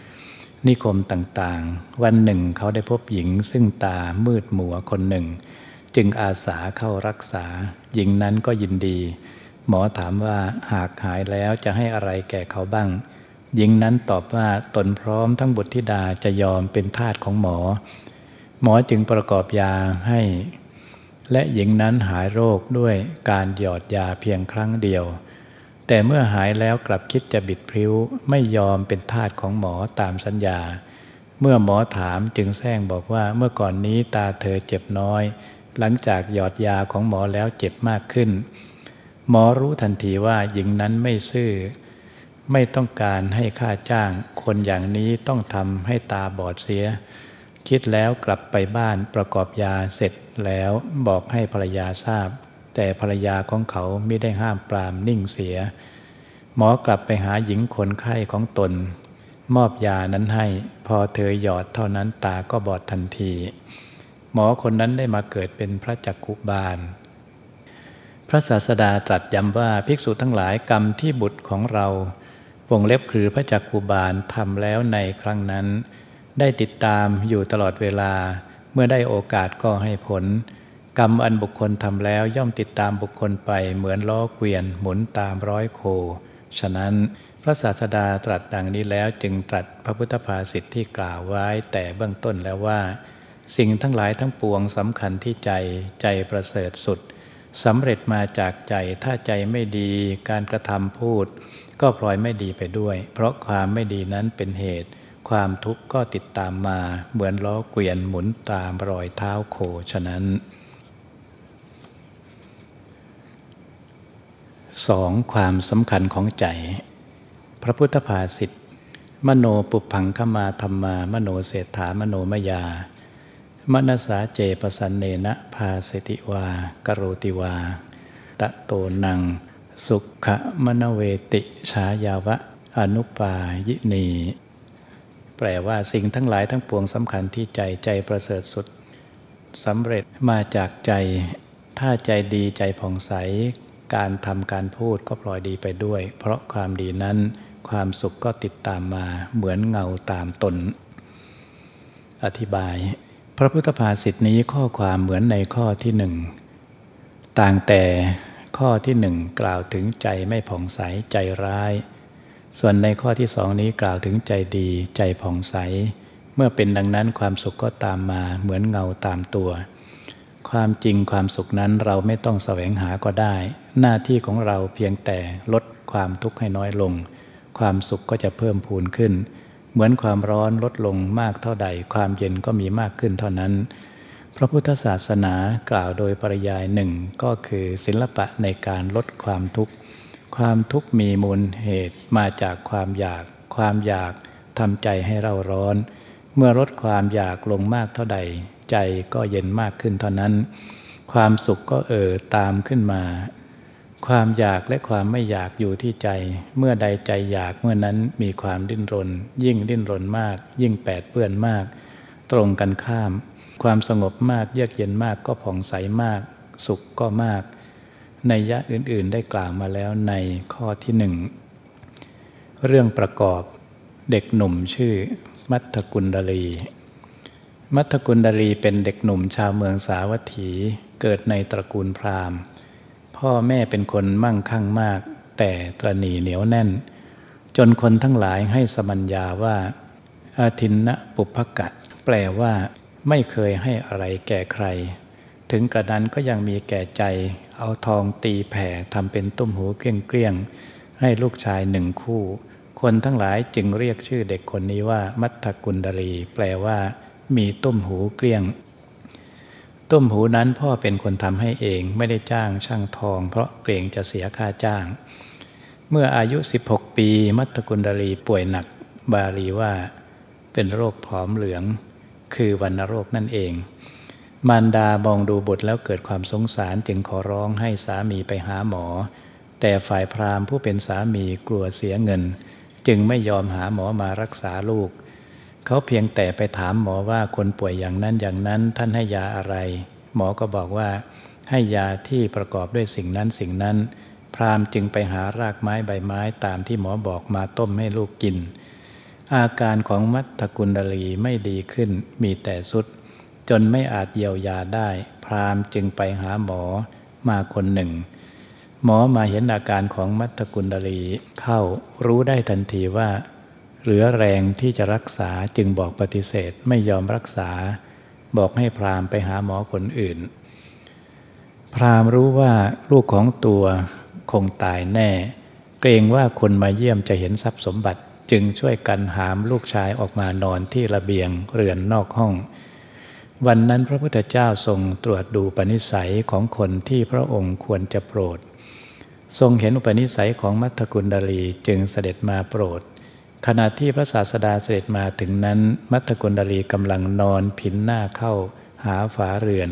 นิคมต่างๆ วันหนึ่งเขาได้พบหญิงซึ่งตามืดมัวคนหนึ่ง จึงอาสาเข้ารักษา หญิงนั้นก็ยินดี หมอถามว่าหากหายแล้วจะให้อะไรแก่เขาบ้าง หญิงนั้นตอบว่าตนพร้อมทั้งบุตรธิดาจะยอมเป็นทาสของหมอ หมอจึงประกอบยาให้ และหญิงนั้นหายโรคด้วยการหยอดยาเพียงครั้งเดียว แต่เมื่อหายแล้วกลับคิดจะบิดพริ้ว ไม่ยอมเป็นทาสของหมอตามสัญญา เมื่อหมอถามจึงแซงบอกว่าเมื่อก่อนนี้ตาเธอเจ็บน้อย หลังจากหยอดยาของหมอแล้วเจ็บมากขึ้น หมอรู้ทันทีว่าหญิงนั้นไม่ซื่อ ไม่ต้องการให้ค่าจ้าง คนอย่างนี้ต้องทำให้ตาบอดเสีย คิดแล้วกลับไปบ้านประกอบยาเสร็จแล้วบอกให้ภรรยาทราบ แต่ภรรยาของเขาไม่ได้ห้ามปรามนิ่งเสีย หมอกลับไปหาหญิงคนไข้ของตน มอบยานั้นให้ พอเธอหยอดเท่านั้นตาก็บอดทันที หมอคนนั้นได้มาเกิดเป็นพระจักกุบาล พระศาสดาตรัสย้ำว่าภิกษุทั้งหลายกรรมที่บุตรของเราวงเล็บคือพระจักคูบาลทำแล้วในครั้งนั้น ได้ติดตามอยู่ตลอดเวลาเมื่อได้โอกาสก็ให้ผล กรรมอันบุคคลทำแล้วย่อมติดตามบุคคลไปเหมือนล้อเกวียนหมุนตามร้อยโค ฉะนั้นพระศาสดาตรัสดังนี้แล้วจึงตรัสพระพุทธภาษิตที่กล่าวไว้แต่เบื้องต้นแล้วว่า สิ่งทั้งหลายทั้งปวงสำคัญที่ใจใจประเสริฐสุดสำเร็จมาจากใจถ้าใจไม่ดีการกระทำพูด ก็พลอยไม่ดีไปด้วย เพราะความไม่ดีนั้นเป็นเหตุ ความทุกข์ก็ติดตามมาเหมือนล้อเกวียนหมุนตามรอยเท้าโคฉะนั้น สองความสำคัญของใจ พระพุทธภาษิตมโนปุพังขมาธรรมา มโนเศรษฐามโนมยามนสาเจปสันเนนะภาสติวากโรติวา ตะโตนัง สุขมนเวติชายาวะ อนุปายินี แปลว่าสิ่งทั้งหลายทั้งปวงสำคัญที่ใจใจประเสริฐสุดสำเร็จมาจากใจ ถ้าใจดีใจผ่องใส การทำการพูดก็ปล่อยดีไปด้วย เพราะความดีนั้น ความสุขก็ติดตามมาเหมือนเงาตามตน อธิบาย พระพุทธภาษิตนี้ข้อความเหมือนในข้อที่หนึ่งต่างแต่ข้อที่หนึ่งกล่าวถึงใจไม่ผ่องใสใจร้าย ส่วนในข้อที่สองนี้กล่าวถึงใจดีใจผ่องใส เมื่อเป็นดังนั้นความสุขก็ตามมาเหมือนเงาตามตัว ความจริงความสุขนั้นเราไม่ต้องแสวงหาก็ได้ หน้าที่ของเราเพียงแต่ลดความทุกข์ให้น้อยลง ความสุขก็จะเพิ่มพูนขึ้น เหมือนความร้อนลดลงมากเท่าใด ความเย็นก็มีมากขึ้นเท่านั้น พระพุทธศาสนากล่าวโดยปริยายหนึ่งก็คือศิลปะในการลดความทุกข์ ความทุกข์มีมูลเหตุมาจากความอยาก ความอยากทำใจให้เราร้อน เมื่อลดความอยากลงมากเท่าใด ใจก็เย็นมากขึ้นเท่านั้น ความสุขก็เอ่อตามขึ้นมา ความอยากและความไม่อยากอยู่ที่ใจ เมื่อใดใจอยากเมื่อนั้นมีความดิ้นรน ยิ่งดิ้นรนมาก ยิ่งแปดเปื้อนมาก ตรงกันข้าม ความสงบมากเยือกเย็นมากก็ผ่องใสมาก สุขก็มากในยะอื่นๆได้กล่าวมาแล้วในข้อที่หนึ่งเรื่องประกอบเด็กหนุ่มชื่อมัทกุลดลี มัทกุลดลีเป็นเด็กหนุ่มชาวเมืองสาวัตถี เกิดในตระกูลพราหมณ์ พ่อแม่เป็นคนมั่งคั่งมาก แต่ตรณีเหนียวแน่น จนคนทั้งหลายให้สมัญญาว่า อาทินนะปุพกะแปลว่า ไม่เคยให้อะไรแก่ใคร ถึงกระนั้นก็ยังมีแก่ใจ เอาทองตีแผ่ทำเป็นตุ้มหูเกลี้ยงเกลี้ยงให้ลูกชายหนึ่งคู่ คนทั้งหลายจึงเรียกชื่อเด็กคนนี้ว่า มัทกุลดรีแปลว่า มีตุ้มหูเกลี้ยง ตุ้มหูนั้นพ่อเป็นคนทำให้เองไม่ได้จ้างช่างทอง เพราะเกรงจะเสียค่าจ้าง เมื่ออายุ 16 ปี มัทธกุลดรีป่วยหนักบาลีว่า เป็นโรคผอมเหลือง คือวัณโรคนั่นเอง มารดามองดูบุตรแล้วเกิดความสงสารจึงขอร้องให้สามีไปหาหมอ แต่ฝ่ายพราหมณ์ผู้เป็นสามีกลัวเสียเงิน จึงไม่ยอมหาหมอมารักษาลูก เขาเพียงแต่ไปถามหมอว่าคนป่วยอย่างนั้นอย่างนั้นท่านให้ยาอะไร หมอก็บอกว่า ให้ยาที่ประกอบด้วยสิ่งนั้นสิ่งนั้น พราหมณ์จึงไปหารากไม้ใบไม้ตามที่หมอบอกมาต้มให้ลูกกิน อาการของมัทกุลดลีไม่ดีขึ้นมีแต่สุด จนไม่อาจเยียวยาได้ พรามจึงไปหาหมอมาคนหนึ่ง หมอมาเห็นอาการของมัทกุลดลีเข้ารู้ได้ทันทีว่า เหลือแรงที่จะรักษาจึงบอกปฏิเสธไม่ยอมรักษา บอกให้พราหมณ์ไปหาหมอคนอื่น พราหมณ์รู้ว่าลูกของตัวคงตายแน่ เกรงว่าคนมาเยี่ยมจะเห็นทรัพย์สมบัติจึงช่วยกันหามลูกชายออกมานอนที่ระเบียงเรือนนอกห้อง วันนั้นพระพุทธเจ้าทรงตรวจดูปณิสัยของคนที่พระองค์ควรจะโปรด ทรงเห็นอุปนิสัยของมัทธกุลดลีจึงเสด็จมาโปรด ขณะที่พระศาสดาเสด็จมาถึงนั้น มัทธกุลดลีกำลังนอนผินหน้าเข้าหาฝาเรือน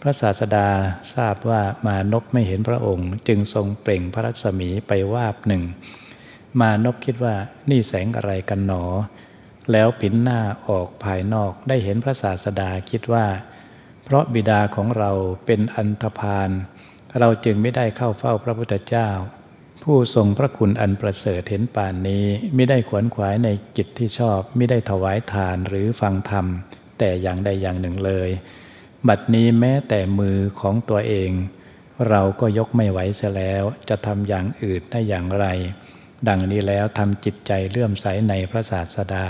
พระศาสดาทราบว่ามานพไม่เห็นพระองค์ จึงทรงเปล่งพระรัศมีไปวาบหนึ่ง มานพคิดว่านี่แสงอะไรกันหนอ แล้วผินหน้าออกภายนอกได้เห็นพระศาสดาคิดว่า เพราะบิดาของเราเป็นอันธพาลเราจึงไม่ได้เข้าเฝ้าพระพุทธเจ้า ผู้ทรงพระคุณอันประเสริฐเห็นป่านนี้ไม่ได้ขวนขวายในกิจที่ชอบไม่ได้ถวายทานหรือฟังธรรม แต่อย่างใดอย่างหนึ่งเลย บัดนี้แม้แต่มือของตัวเอง เราก็ยกไม่ไหวเสียแล้วจะทำอย่างอื่นได้อย่างไร ดังนี้แล้วทำจิตใจเลื่อมใสในพระศาสดา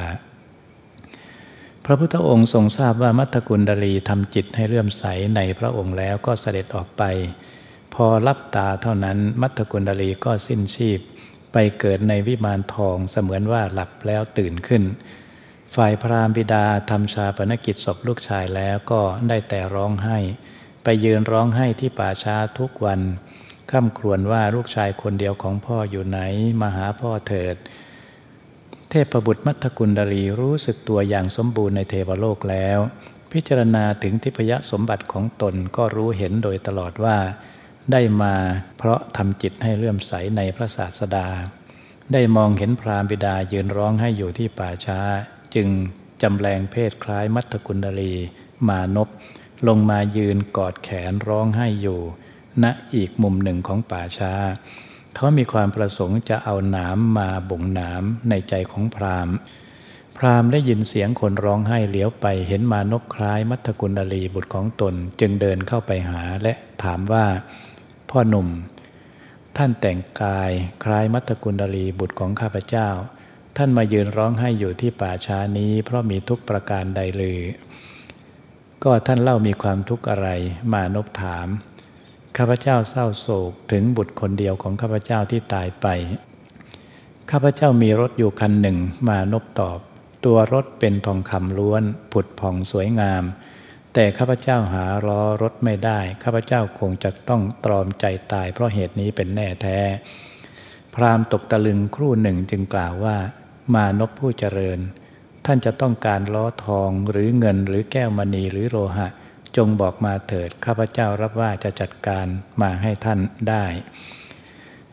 พระพุทธองค์ทรงทราบว่ามัทกุลดลีทำจิตให้เลื่อมใสในพระองค์แล้วก็เสด็จออกไป อรับตาเท่านั้น มัทธกุลดลีก็สิ้นชีพ ไปเกิดในวิมานทองเสมือนว่าหลับแล้วตื่นขึ้น ฝ่ายพระรามบิดาทำชาปนกิจศพลูกชายแล้วก็ได้แต่ร้องไห้ ไปยืนร้องไห้ที่ป่าช้าทุกวันข้ามครวญว่าลูกชายคนเดียวของพ่ออยู่ไหนมาหาพ่อเถิด เทพบุตรมัทกุลดารีรู้สึกตัวอย่างสมบูรณ์ในเทวโลกแล้ว พิจารณาถึงทิพยสมบัติของตนก็รู้เห็นโดยตลอดว่า ได้มาเพราะทำจิตให้เลื่อมใสในพระศาสดา ได้มองเห็นพรามบิดายืนร้องให้อยู่ที่ป่าช้า จึงจำแรงเพศคล้ายมัทกุลดารี มานพลงมายืนกอดแขนร้องให้อยู่ ณอีกมุมหนึ่งของป่าช้า เขามีความประสงค์จะเอาหนามมาบ่งหนามในใจของพราหมณ์พราหมณ์ได้ยินเสียงคนร้องไห้เหลียวไปเห็นมานพคล้ายมัทกุลดาลีบุตรของตน จึงเดินเข้าไปหาและถามว่า พ่อหนุ่ม ท่านแต่งกายคล้ายมัทธกุลดลีบุตรของข้าพเจ้า ท่านมายืนร้องไห้อยู่ที่ป่าช้านี้ เพราะมีทุกประการใดเลยก็ท่านเล่ามีความทุกข์อะไรมานพถาม ข้าพเจ้าเศร้าโศกถึงบุตรคนเดียวของข้าพเจ้าที่ตายไป ข้าพเจ้ามีรถอยู่คันหนึ่งมานพตอบ ตัวรถเป็นทองคำล้วน ผุดผ่องสวยงาม แต่ข้าพเจ้าหาล้อรถไม่ได้ ข้าพเจ้าคงจะต้องตรอมใจตาย เพราะเหตุนี้เป็นแน่แท้ พราหมณ์ตกตะลึงครู่หนึ่งจึงกล่าวว่ามานพผู้เจริญ ท่านจะต้องการล้อทองหรือเงินหรือแก้วมณีหรือโลหะ จงบอกมาเถิดข้าพเจ้ารับว่าจะจัดการมาให้ท่านได้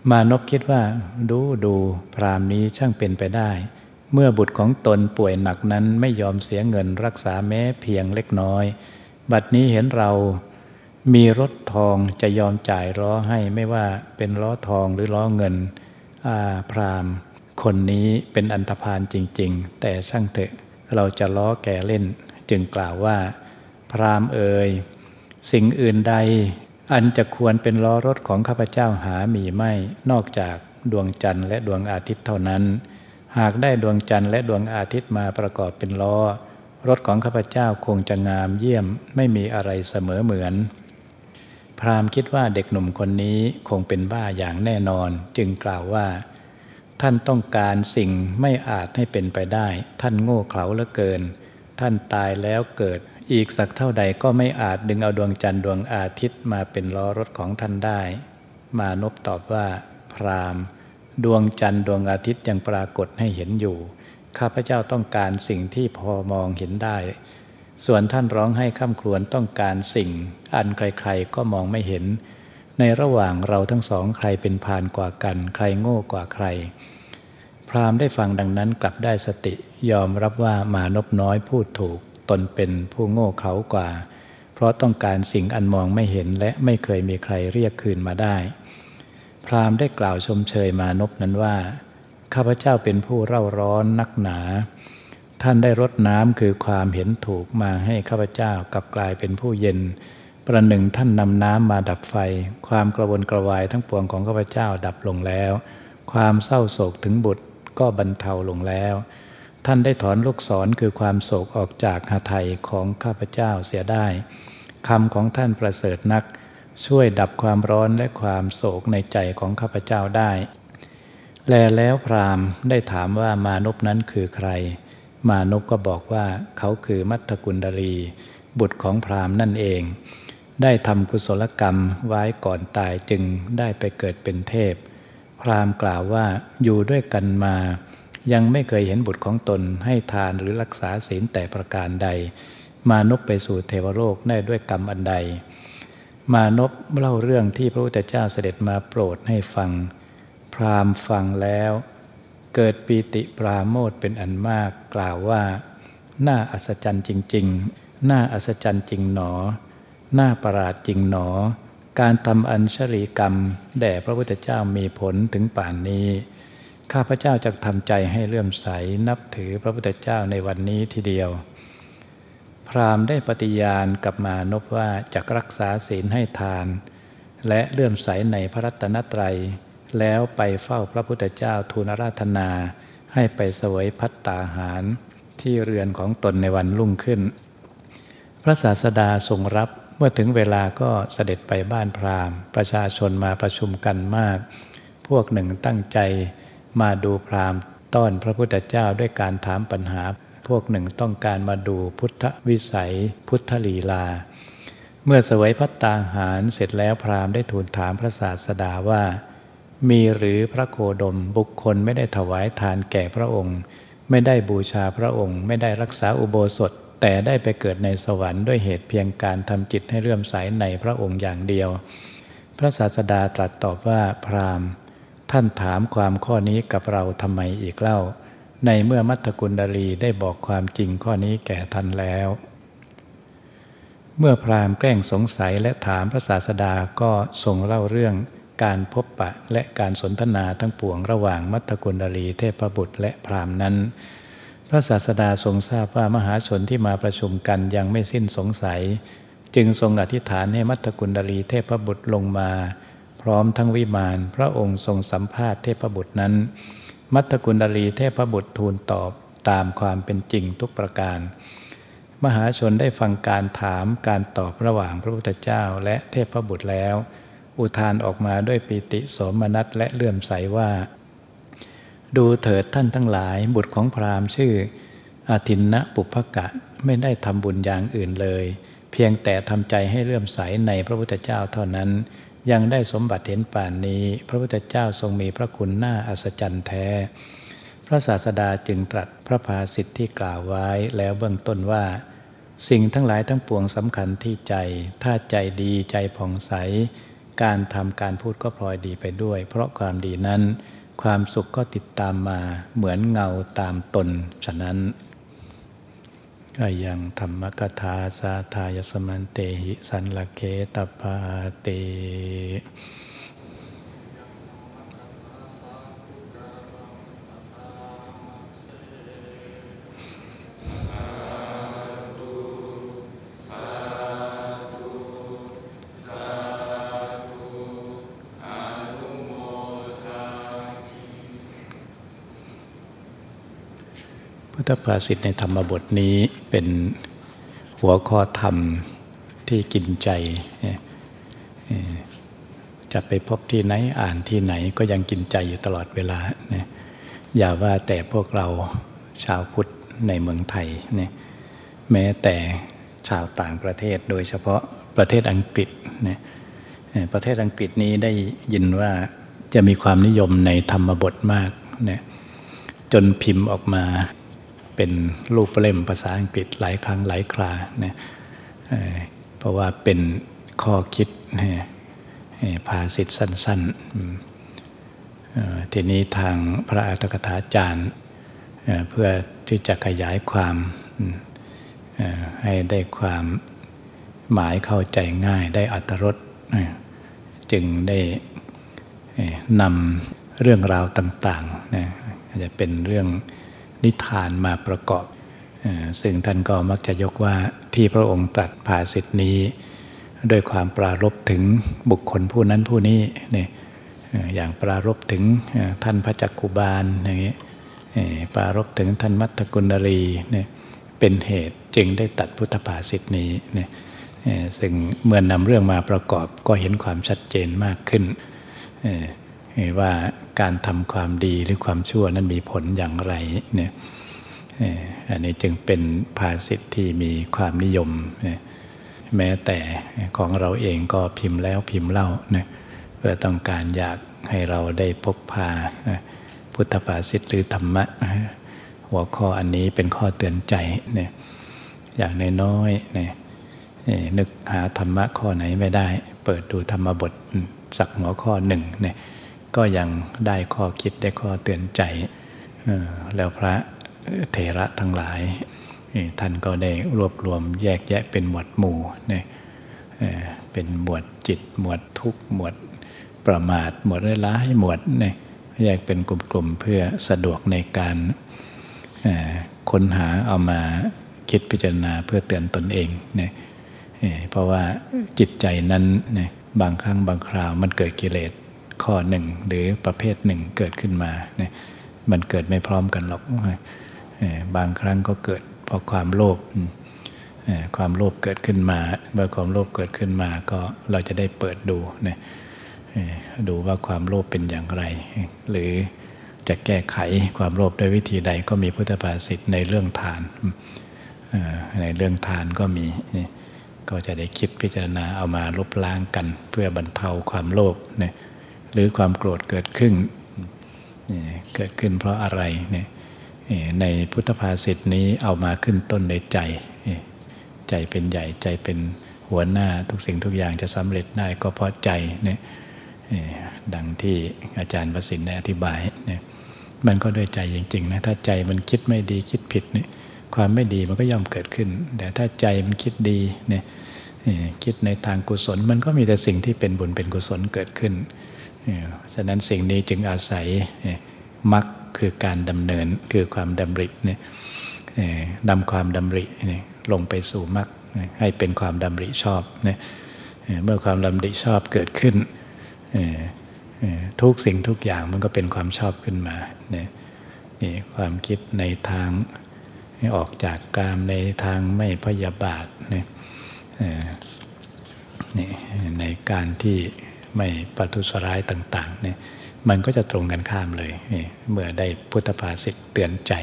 มานพคิดว่า ดูดูพราหมณ์นี้ช่างเป็นไปได้ เมื่อบุตรของตนป่วยหนักนั้นไม่ยอมเสียเงินรักษาแม้เพียงเล็กน้อย บัดนี้เห็นเรามีรถทองจะยอมจ่ายล้อให้ไม่ว่าเป็นล้อทองหรือล้อเงินพรามคนนี้เป็นอันธพาลจริง ๆ แต่ช่างเถอะเราจะล้อแก่เล่น จึงกล่าวว่า พรามเอ่ยสิ่งอื่นใด อันจะควรเป็นล้อรถของข้าพเจ้าหามีไม่นอกจากดวงจันทร์และดวงอาทิตย์เท่านั้น หากได้ดวงจันทร์และดวงอาทิตย์มาประกอบเป็นล้อ รถของข้าพเจ้าคงจะงามเยี่ยมไม่มีอะไรเสมอเหมือน พราหมณ์คิดว่าเด็กหนุ่มคนนี้คงเป็นบ้าอย่างแน่นอน จึงกล่าวว่า ท่านต้องการสิ่งไม่อาจให้เป็นไปได้ ท่านโง่เขลาเหลือเกิน ท่านตายแล้วเกิด อีกสักเท่าใดก็ไม่อาจดึงเอาดวงจันทร์ดวงอาทิตย์มาเป็นล้อรถของท่านได้ มานพตอบว่า พราหมณ์ ดวงจันทร์ดวงอาทิตย์ยังปรากฏให้เห็นอยู่ ข้าพเจ้าต้องการสิ่งที่พอมองเห็นได้ ส่วนท่านร้องให้ข้ามครวญต้องการสิ่ง อันใครๆก็มองไม่เห็น ในระหว่างเราทั้งสองใครเป็นพานกว่ากัน ใครโง่กว่าใคร พราหมณ์ได้ฟังดังนั้นกลับได้สติยอมรับว่ามานพน้อยพูดถูก ตนเป็นผู้โง่เขากว่า เพราะต้องการสิ่งอันมองไม่เห็นและไม่เคยมีใครเรียกคืนมาได้ พราหมณ์ได้กล่าวชมเชยมานพนั้นว่า ข้าพเจ้าเป็นผู้เร่าร้อนนักหนา ท่านได้รดน้ำคือความเห็นถูกมาให้ข้าพเจ้ากลับกลายเป็นผู้เย็น ประหนึ่งท่านนำน้ำมาดับไฟ ความกระวนกระวายทั้งปวงของข้าพเจ้าดับลงแล้ว ความเศร้าโศกถึงบุตรก็บรรเทาลงแล้ว ท่านได้ถอนลูกศรคือความโศกออกจากหาไทยของข้าพเจ้าเสียได้คำของท่านประเสริฐนัก ช่วยดับความร้อนและความโศกในใจของข้าพเจ้าได้ แลแล้วพราหมณ์ได้ถามว่ามานพนั้นคือใคร มานพก็บอกว่าเขาคือมัทกุณดลี บุตรของพราหมณ์นั่นเอง ได้ทำกุศลกรรมไว้ก่อนตายจึงได้ไปเกิดเป็นเทพ พราหมณ์กล่าวว่าอยู่ด้วยกันมา ยังไม่เคยเห็นบุตรของตนให้ทานหรือรักษาศีลแต่ประการใด มานพไปสู่เทวโลกได้ด้วยกรรมอันใด มานพเล่าเรื่องที่พระพุทธเจ้าเสด็จมาโปรดให้ฟัง พราหมณ์ฟังแล้ว เกิดปีติปราโมทเป็นอันมากกล่าวว่า น่าอัศจรรย์จริง ๆ น่าอัศจรรย์จริงหนอ น่าประหลาดจริงหนอ การทำอัญชลีกรรม แด่พระพุทธเจ้ามีผลถึงป่านนี้ ข้าพเจ้าจะทำใจให้เลื่อมใสนับถือพระพุทธเจ้าในวันนี้ทีเดียวพราหมณ์ได้ปฏิญาณกับมานพว่าจะรักษาศีลให้ทาน และเลื่อมใสในพระรัตนตรัย แล้วไปเฝ้าพระพุทธเจ้าทูลราธนา ให้ไปเสวยพัตตาหาร ที่เรือนของตนในวันรุ่งขึ้น พระศาสดาทรงรับเมื่อถึงเวลาก็เสด็จไปบ้านพราหมณ์ ประชาชนมาประชุมกันมาก พวกหนึ่งตั้งใจมาดูพราหมณ์ต้อนพระพุทธเจ้าด้วยการถามปัญหา พวกหนึ่งต้องการมาดูพุทธวิสัย พุทธลีลา เมื่อสวยพัตตาหารเสร็จแล้วพราหมณ์ได้ทูลถามพระศาสดาว่า มีหรือพระโคดมบุคคลไม่ได้ถวายทานแก่พระองค์ ไม่ได้บูชาพระองค์ ไม่ได้รักษาอุโบสถ แต่ได้ไปเกิดในสวรรค์ด้วยเหตุเพียงการทำจิตให้เลื่อมใสในพระองค์อย่างเดียว พระศาสดาตรัสตอบว่าพราหมณ์ ท่านถามความข้อนี้กับเราทำไมอีกเล่า ในเมื่อมัทกุณดลีได้บอกความจริงข้อนี้แก่ท่านแล้วเมื่อพราหมณ์แกล้งสงสัยและถามพระศาสดาก็ทรงเล่าเรื่อง การพบปะและการสนทนาทั้งปวงระหว่างมัทธกุณดลีเทพบุตรและพราหมณ์นั้น พระศาสดาทรงทราบว่ามหาชนที่มาประชุมกันยังไม่สิ้นสงสัย จึงทรงอธิษฐานให้มัทธกุณดลีเทพบุตรลงมา พร้อมทั้งวิมานพระองค์ทรงสัมภาษณ์เทพบุตรนั้น มัทธกุณดลีเทพบุตรทูลตอบตามความเป็นจริงทุกประการ มหาชนได้ฟังการถามการตอบระหว่างพระพุทธเจ้าและเทพบุตรแล้ว อุทานออกมาด้วยปิติสมนัสและเลื่อมใสว่า ดูเถิดท่านทั้งหลายบุตรของพราหมณ์ชื่ออาทินนะปุพกะไม่ได้ทำบุญอย่างอื่นเลย เพียงแต่ทำใจให้เลื่อมใสในพระพุทธเจ้าเท่านั้น ยังได้สมบัติเห็นป่านนี้ พระพุทธเจ้าทรงมีพระคุณน่าอัศจรรย์แท้ พระศาสดาจึงตรัสพระภาสิทธิที่กล่าวไว้แล้วเบื้องต้นว่า สิ่งทั้งหลายทั้งปวงสำคัญที่ใจ ถ้าใจดีใจผ่องใส การทำการพูดก็พลอยดีไปด้วย เพราะความดีนั้น ความสุขก็ติดตามมาเหมือนเงาตามตน ฉะนั้นก็ยังธรรมกถาสาทายสมันเตหิสันลเกตปาเต พุทธภาษิตในธรรมบทนี้เป็นหัวข้อธรรมที่กินใจ จะไปพบที่ไหนอ่านที่ไหนก็ยังกินใจอยู่ตลอดเวลา อย่าว่าแต่พวกเราชาวพุทธในเมืองไทย แม้แต่ชาวต่างประเทศโดยเฉพาะประเทศอังกฤษ ประเทศอังกฤษนี้ได้ยินว่าจะมีความนิยมในธรรมบทมาก จนพิมพ์ออกมา เป็นรูปเล่มภาษาอังกฤษหลายครั้งหลายคราเนี่ยเพราะว่าเป็นข้อคิดภาษิตสั้นๆทีนี้ทางพระอัตถกถาจารย์ เพื่อที่จะขยายความให้ได้ความหมายเข้าใจง่ายได้อัตรสจึงได้นำเรื่องราวต่างๆอาจจะเป็นเรื่อง นิทานมาประกอบ ซึ่งท่านก็มักจะยกว่าที่พระองค์ตรัสภาสิทธินี้ด้วยความปรารบถึงบุคคลผู้นั้นผู้นี้นี่อย่างปรารบถึงท่านพระจักกุบาลอย่างนี้ปารกถึงท่านมัตตกุณรีนี่เป็นเหตุจึงได้ตัดพุทธภาษิตนี้นี่ซึ่งเมื่อนำเรื่องมาประกอบก็เห็นความชัดเจนมากขึ้น ว่าการทำความดีหรือความชั่วนั้นมีผลอย่างไรเนี่ยอันนี้จึงเป็นภาษิตที่มีความนิยม แม้แต่ของเราเองก็พิมพ์แล้วพิมพ์เล่าเนี่ยเพื่อต้องการอยากให้เราได้พบพาพุทธภาษิตหรือธรรมะ หัวข้ออันนี้เป็นข้อเตือนใจเนี่ยอย่างน้อยๆเนี่ยนึกหาธรรมะข้อไหนไม่ได้ เปิดดูธรรมบทสักหัวข้อหนึ่งเนี่ย ก็ยังได้ข้อคิดได้ข้อเตือนใจ แล้วพระเถระทั้งหลาย ท่านก็ได้รวบรวมแยกแยะเป็นหมวดหมู่เนี่ยเป็นหมวดจิตหมวดทุกหมวดประมาทหมวดร้ายหมวดเนี่ยแยกเป็นกลุ่มๆเพื่อสะดวกในการค้นหาเอามาคิดพิจารณาเพื่อเตือนตนเองเนี่ยเพราะว่าจิตใจนั้นเนี่ยบางครั้งบางคราวมันเกิดกิเลส ข้อหนึ่งหรือประเภทหนึ่งเกิดขึ้นมาเนี่ยมันเกิดไม่พร้อมกันหรอกบางครั้งก็เกิดเพราะความโลภความโลภเกิดขึ้นมาเมื่อความโลภเกิดขึ้นมาก็เราจะได้เปิดดูเนี่ยดูว่าความโลภเป็นอย่างไร หรือจะแก้ไขความโลภด้วยวิธีใดก็มีพุทธภาษิตในเรื่องทานในเรื่องทานก็มีก็จะได้คิดพิจารณาเอามาลบล้างกัน เพื่อบรรเทาความโลภเนี่ย หรือความโกรธเกิดขึ้น เกิดขึ้นเพราะอะไรเนี่ยในพุทธภาษิตนี้เอามาขึ้นต้นในใจ ใจเป็นใหญ่ใจเป็นหัวหน้าทุกสิ่งทุกอย่างจะสำเร็จได้ก็เพราะใจเนี่ยดังที่อาจารย์ประสิทธิ์ได้อธิบายเนี่ยมันก็ด้วยใจจริงๆนะถ้าใจมันคิดไม่ดีคิดผิดเนี่ยความไม่ดีมันก็ย่อมเกิดขึ้น แต่ถ้าใจมันคิดดีเนี่ยคิดในทางกุศล มันก็มีแต่สิ่งที่เป็นบุญเป็นกุศลเกิดขึ้น ฉะนั้นสิ่งนี้จึงอาศัยมรรคคือการดำเนินคือความดำริเนี่ยนำความดำริเนี่ยลงไปสู่มรรคให้เป็นความดำริชอบเนี่ยเมื่อความดำริชอบเกิดขึ้น ทุกสิ่งทุกอย่างมันก็เป็นความชอบขึ้นมาเนี่ยความคิดในทางออกจากกามในทางไม่พยาบาทเนี่ยในการที่ ไม่ปัทุสร้ายต่างๆเนี่ยมันก็จะตรงกันข้ามเลยเมื่อได้พุทธภาษิตเตือนใจ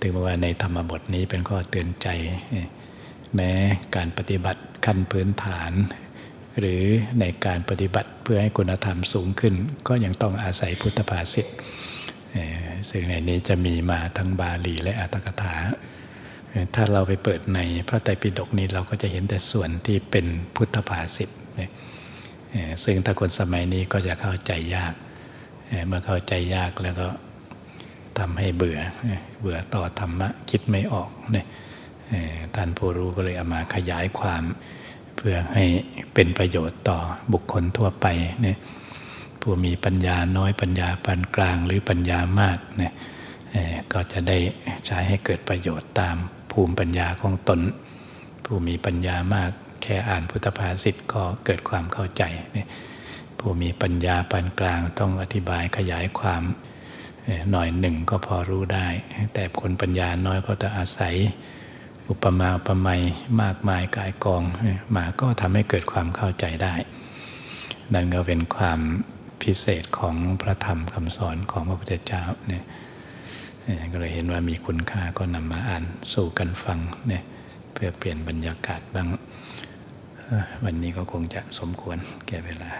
ถึงว่าในธรรมบทนี้เป็นข้อเตือนใจ แม้การปฏิบัติขั้นพื้นฐาน หรือในการปฏิบัติเพื่อให้คุณธรรมสูงขึ้น ก็ยังต้องอาศัยพุทธภาษิตซึ่งในนี้จะมีมาทั้งบาลีและอัตถกถา ถ้าเราไปเปิดในพระไตรปิฎกนี้เราก็จะเห็นแต่ส่วนที่เป็นพุทธภาษิต ซึ่งถ้าคนสมัยนี้ก็จะเข้าใจยาก เมื่อเข้าใจยากแล้วก็ทำให้เบื่อ เบื่อต่อธรรมะคิดไม่ออกเนี่ยท่านผู้รู้ก็เลยเอามาขยายความ เพื่อให้เป็นประโยชน์ต่อบุคคลทั่วไปเนี่ยผู้มีปัญญาน้อยปัญญาปานกลางหรือปัญญามากเนี่ยก็จะได้ใช้ให้เกิดประโยชน์ตามภูมิปัญญาของตน ผู้มีปัญญามาก แค่อ่านพุทธภาษิตก็เกิดความเข้าใจ ผู้มีปัญญาปานกลางต้องอธิบายขยายความหน่อยหนึ่งก็พอรู้ได้ แต่คนปัญญาน้อยก็จะอาศัยอุปมาอุปไมยมากมายกายกองมาก็ทำให้เกิดความเข้าใจได้ นั่นก็เป็นความพิเศษของพระธรรมคำสอนของพระพุทธเจ้าเนี่ยก็เลยเห็นว่ามีคุณค่าก็นำมาอ่านสู่กันฟังเนี่ยเพื่อเปลี่ยนบรรยากาศบ้าง วันนี้ก็คงจะสมควรแก่เวลา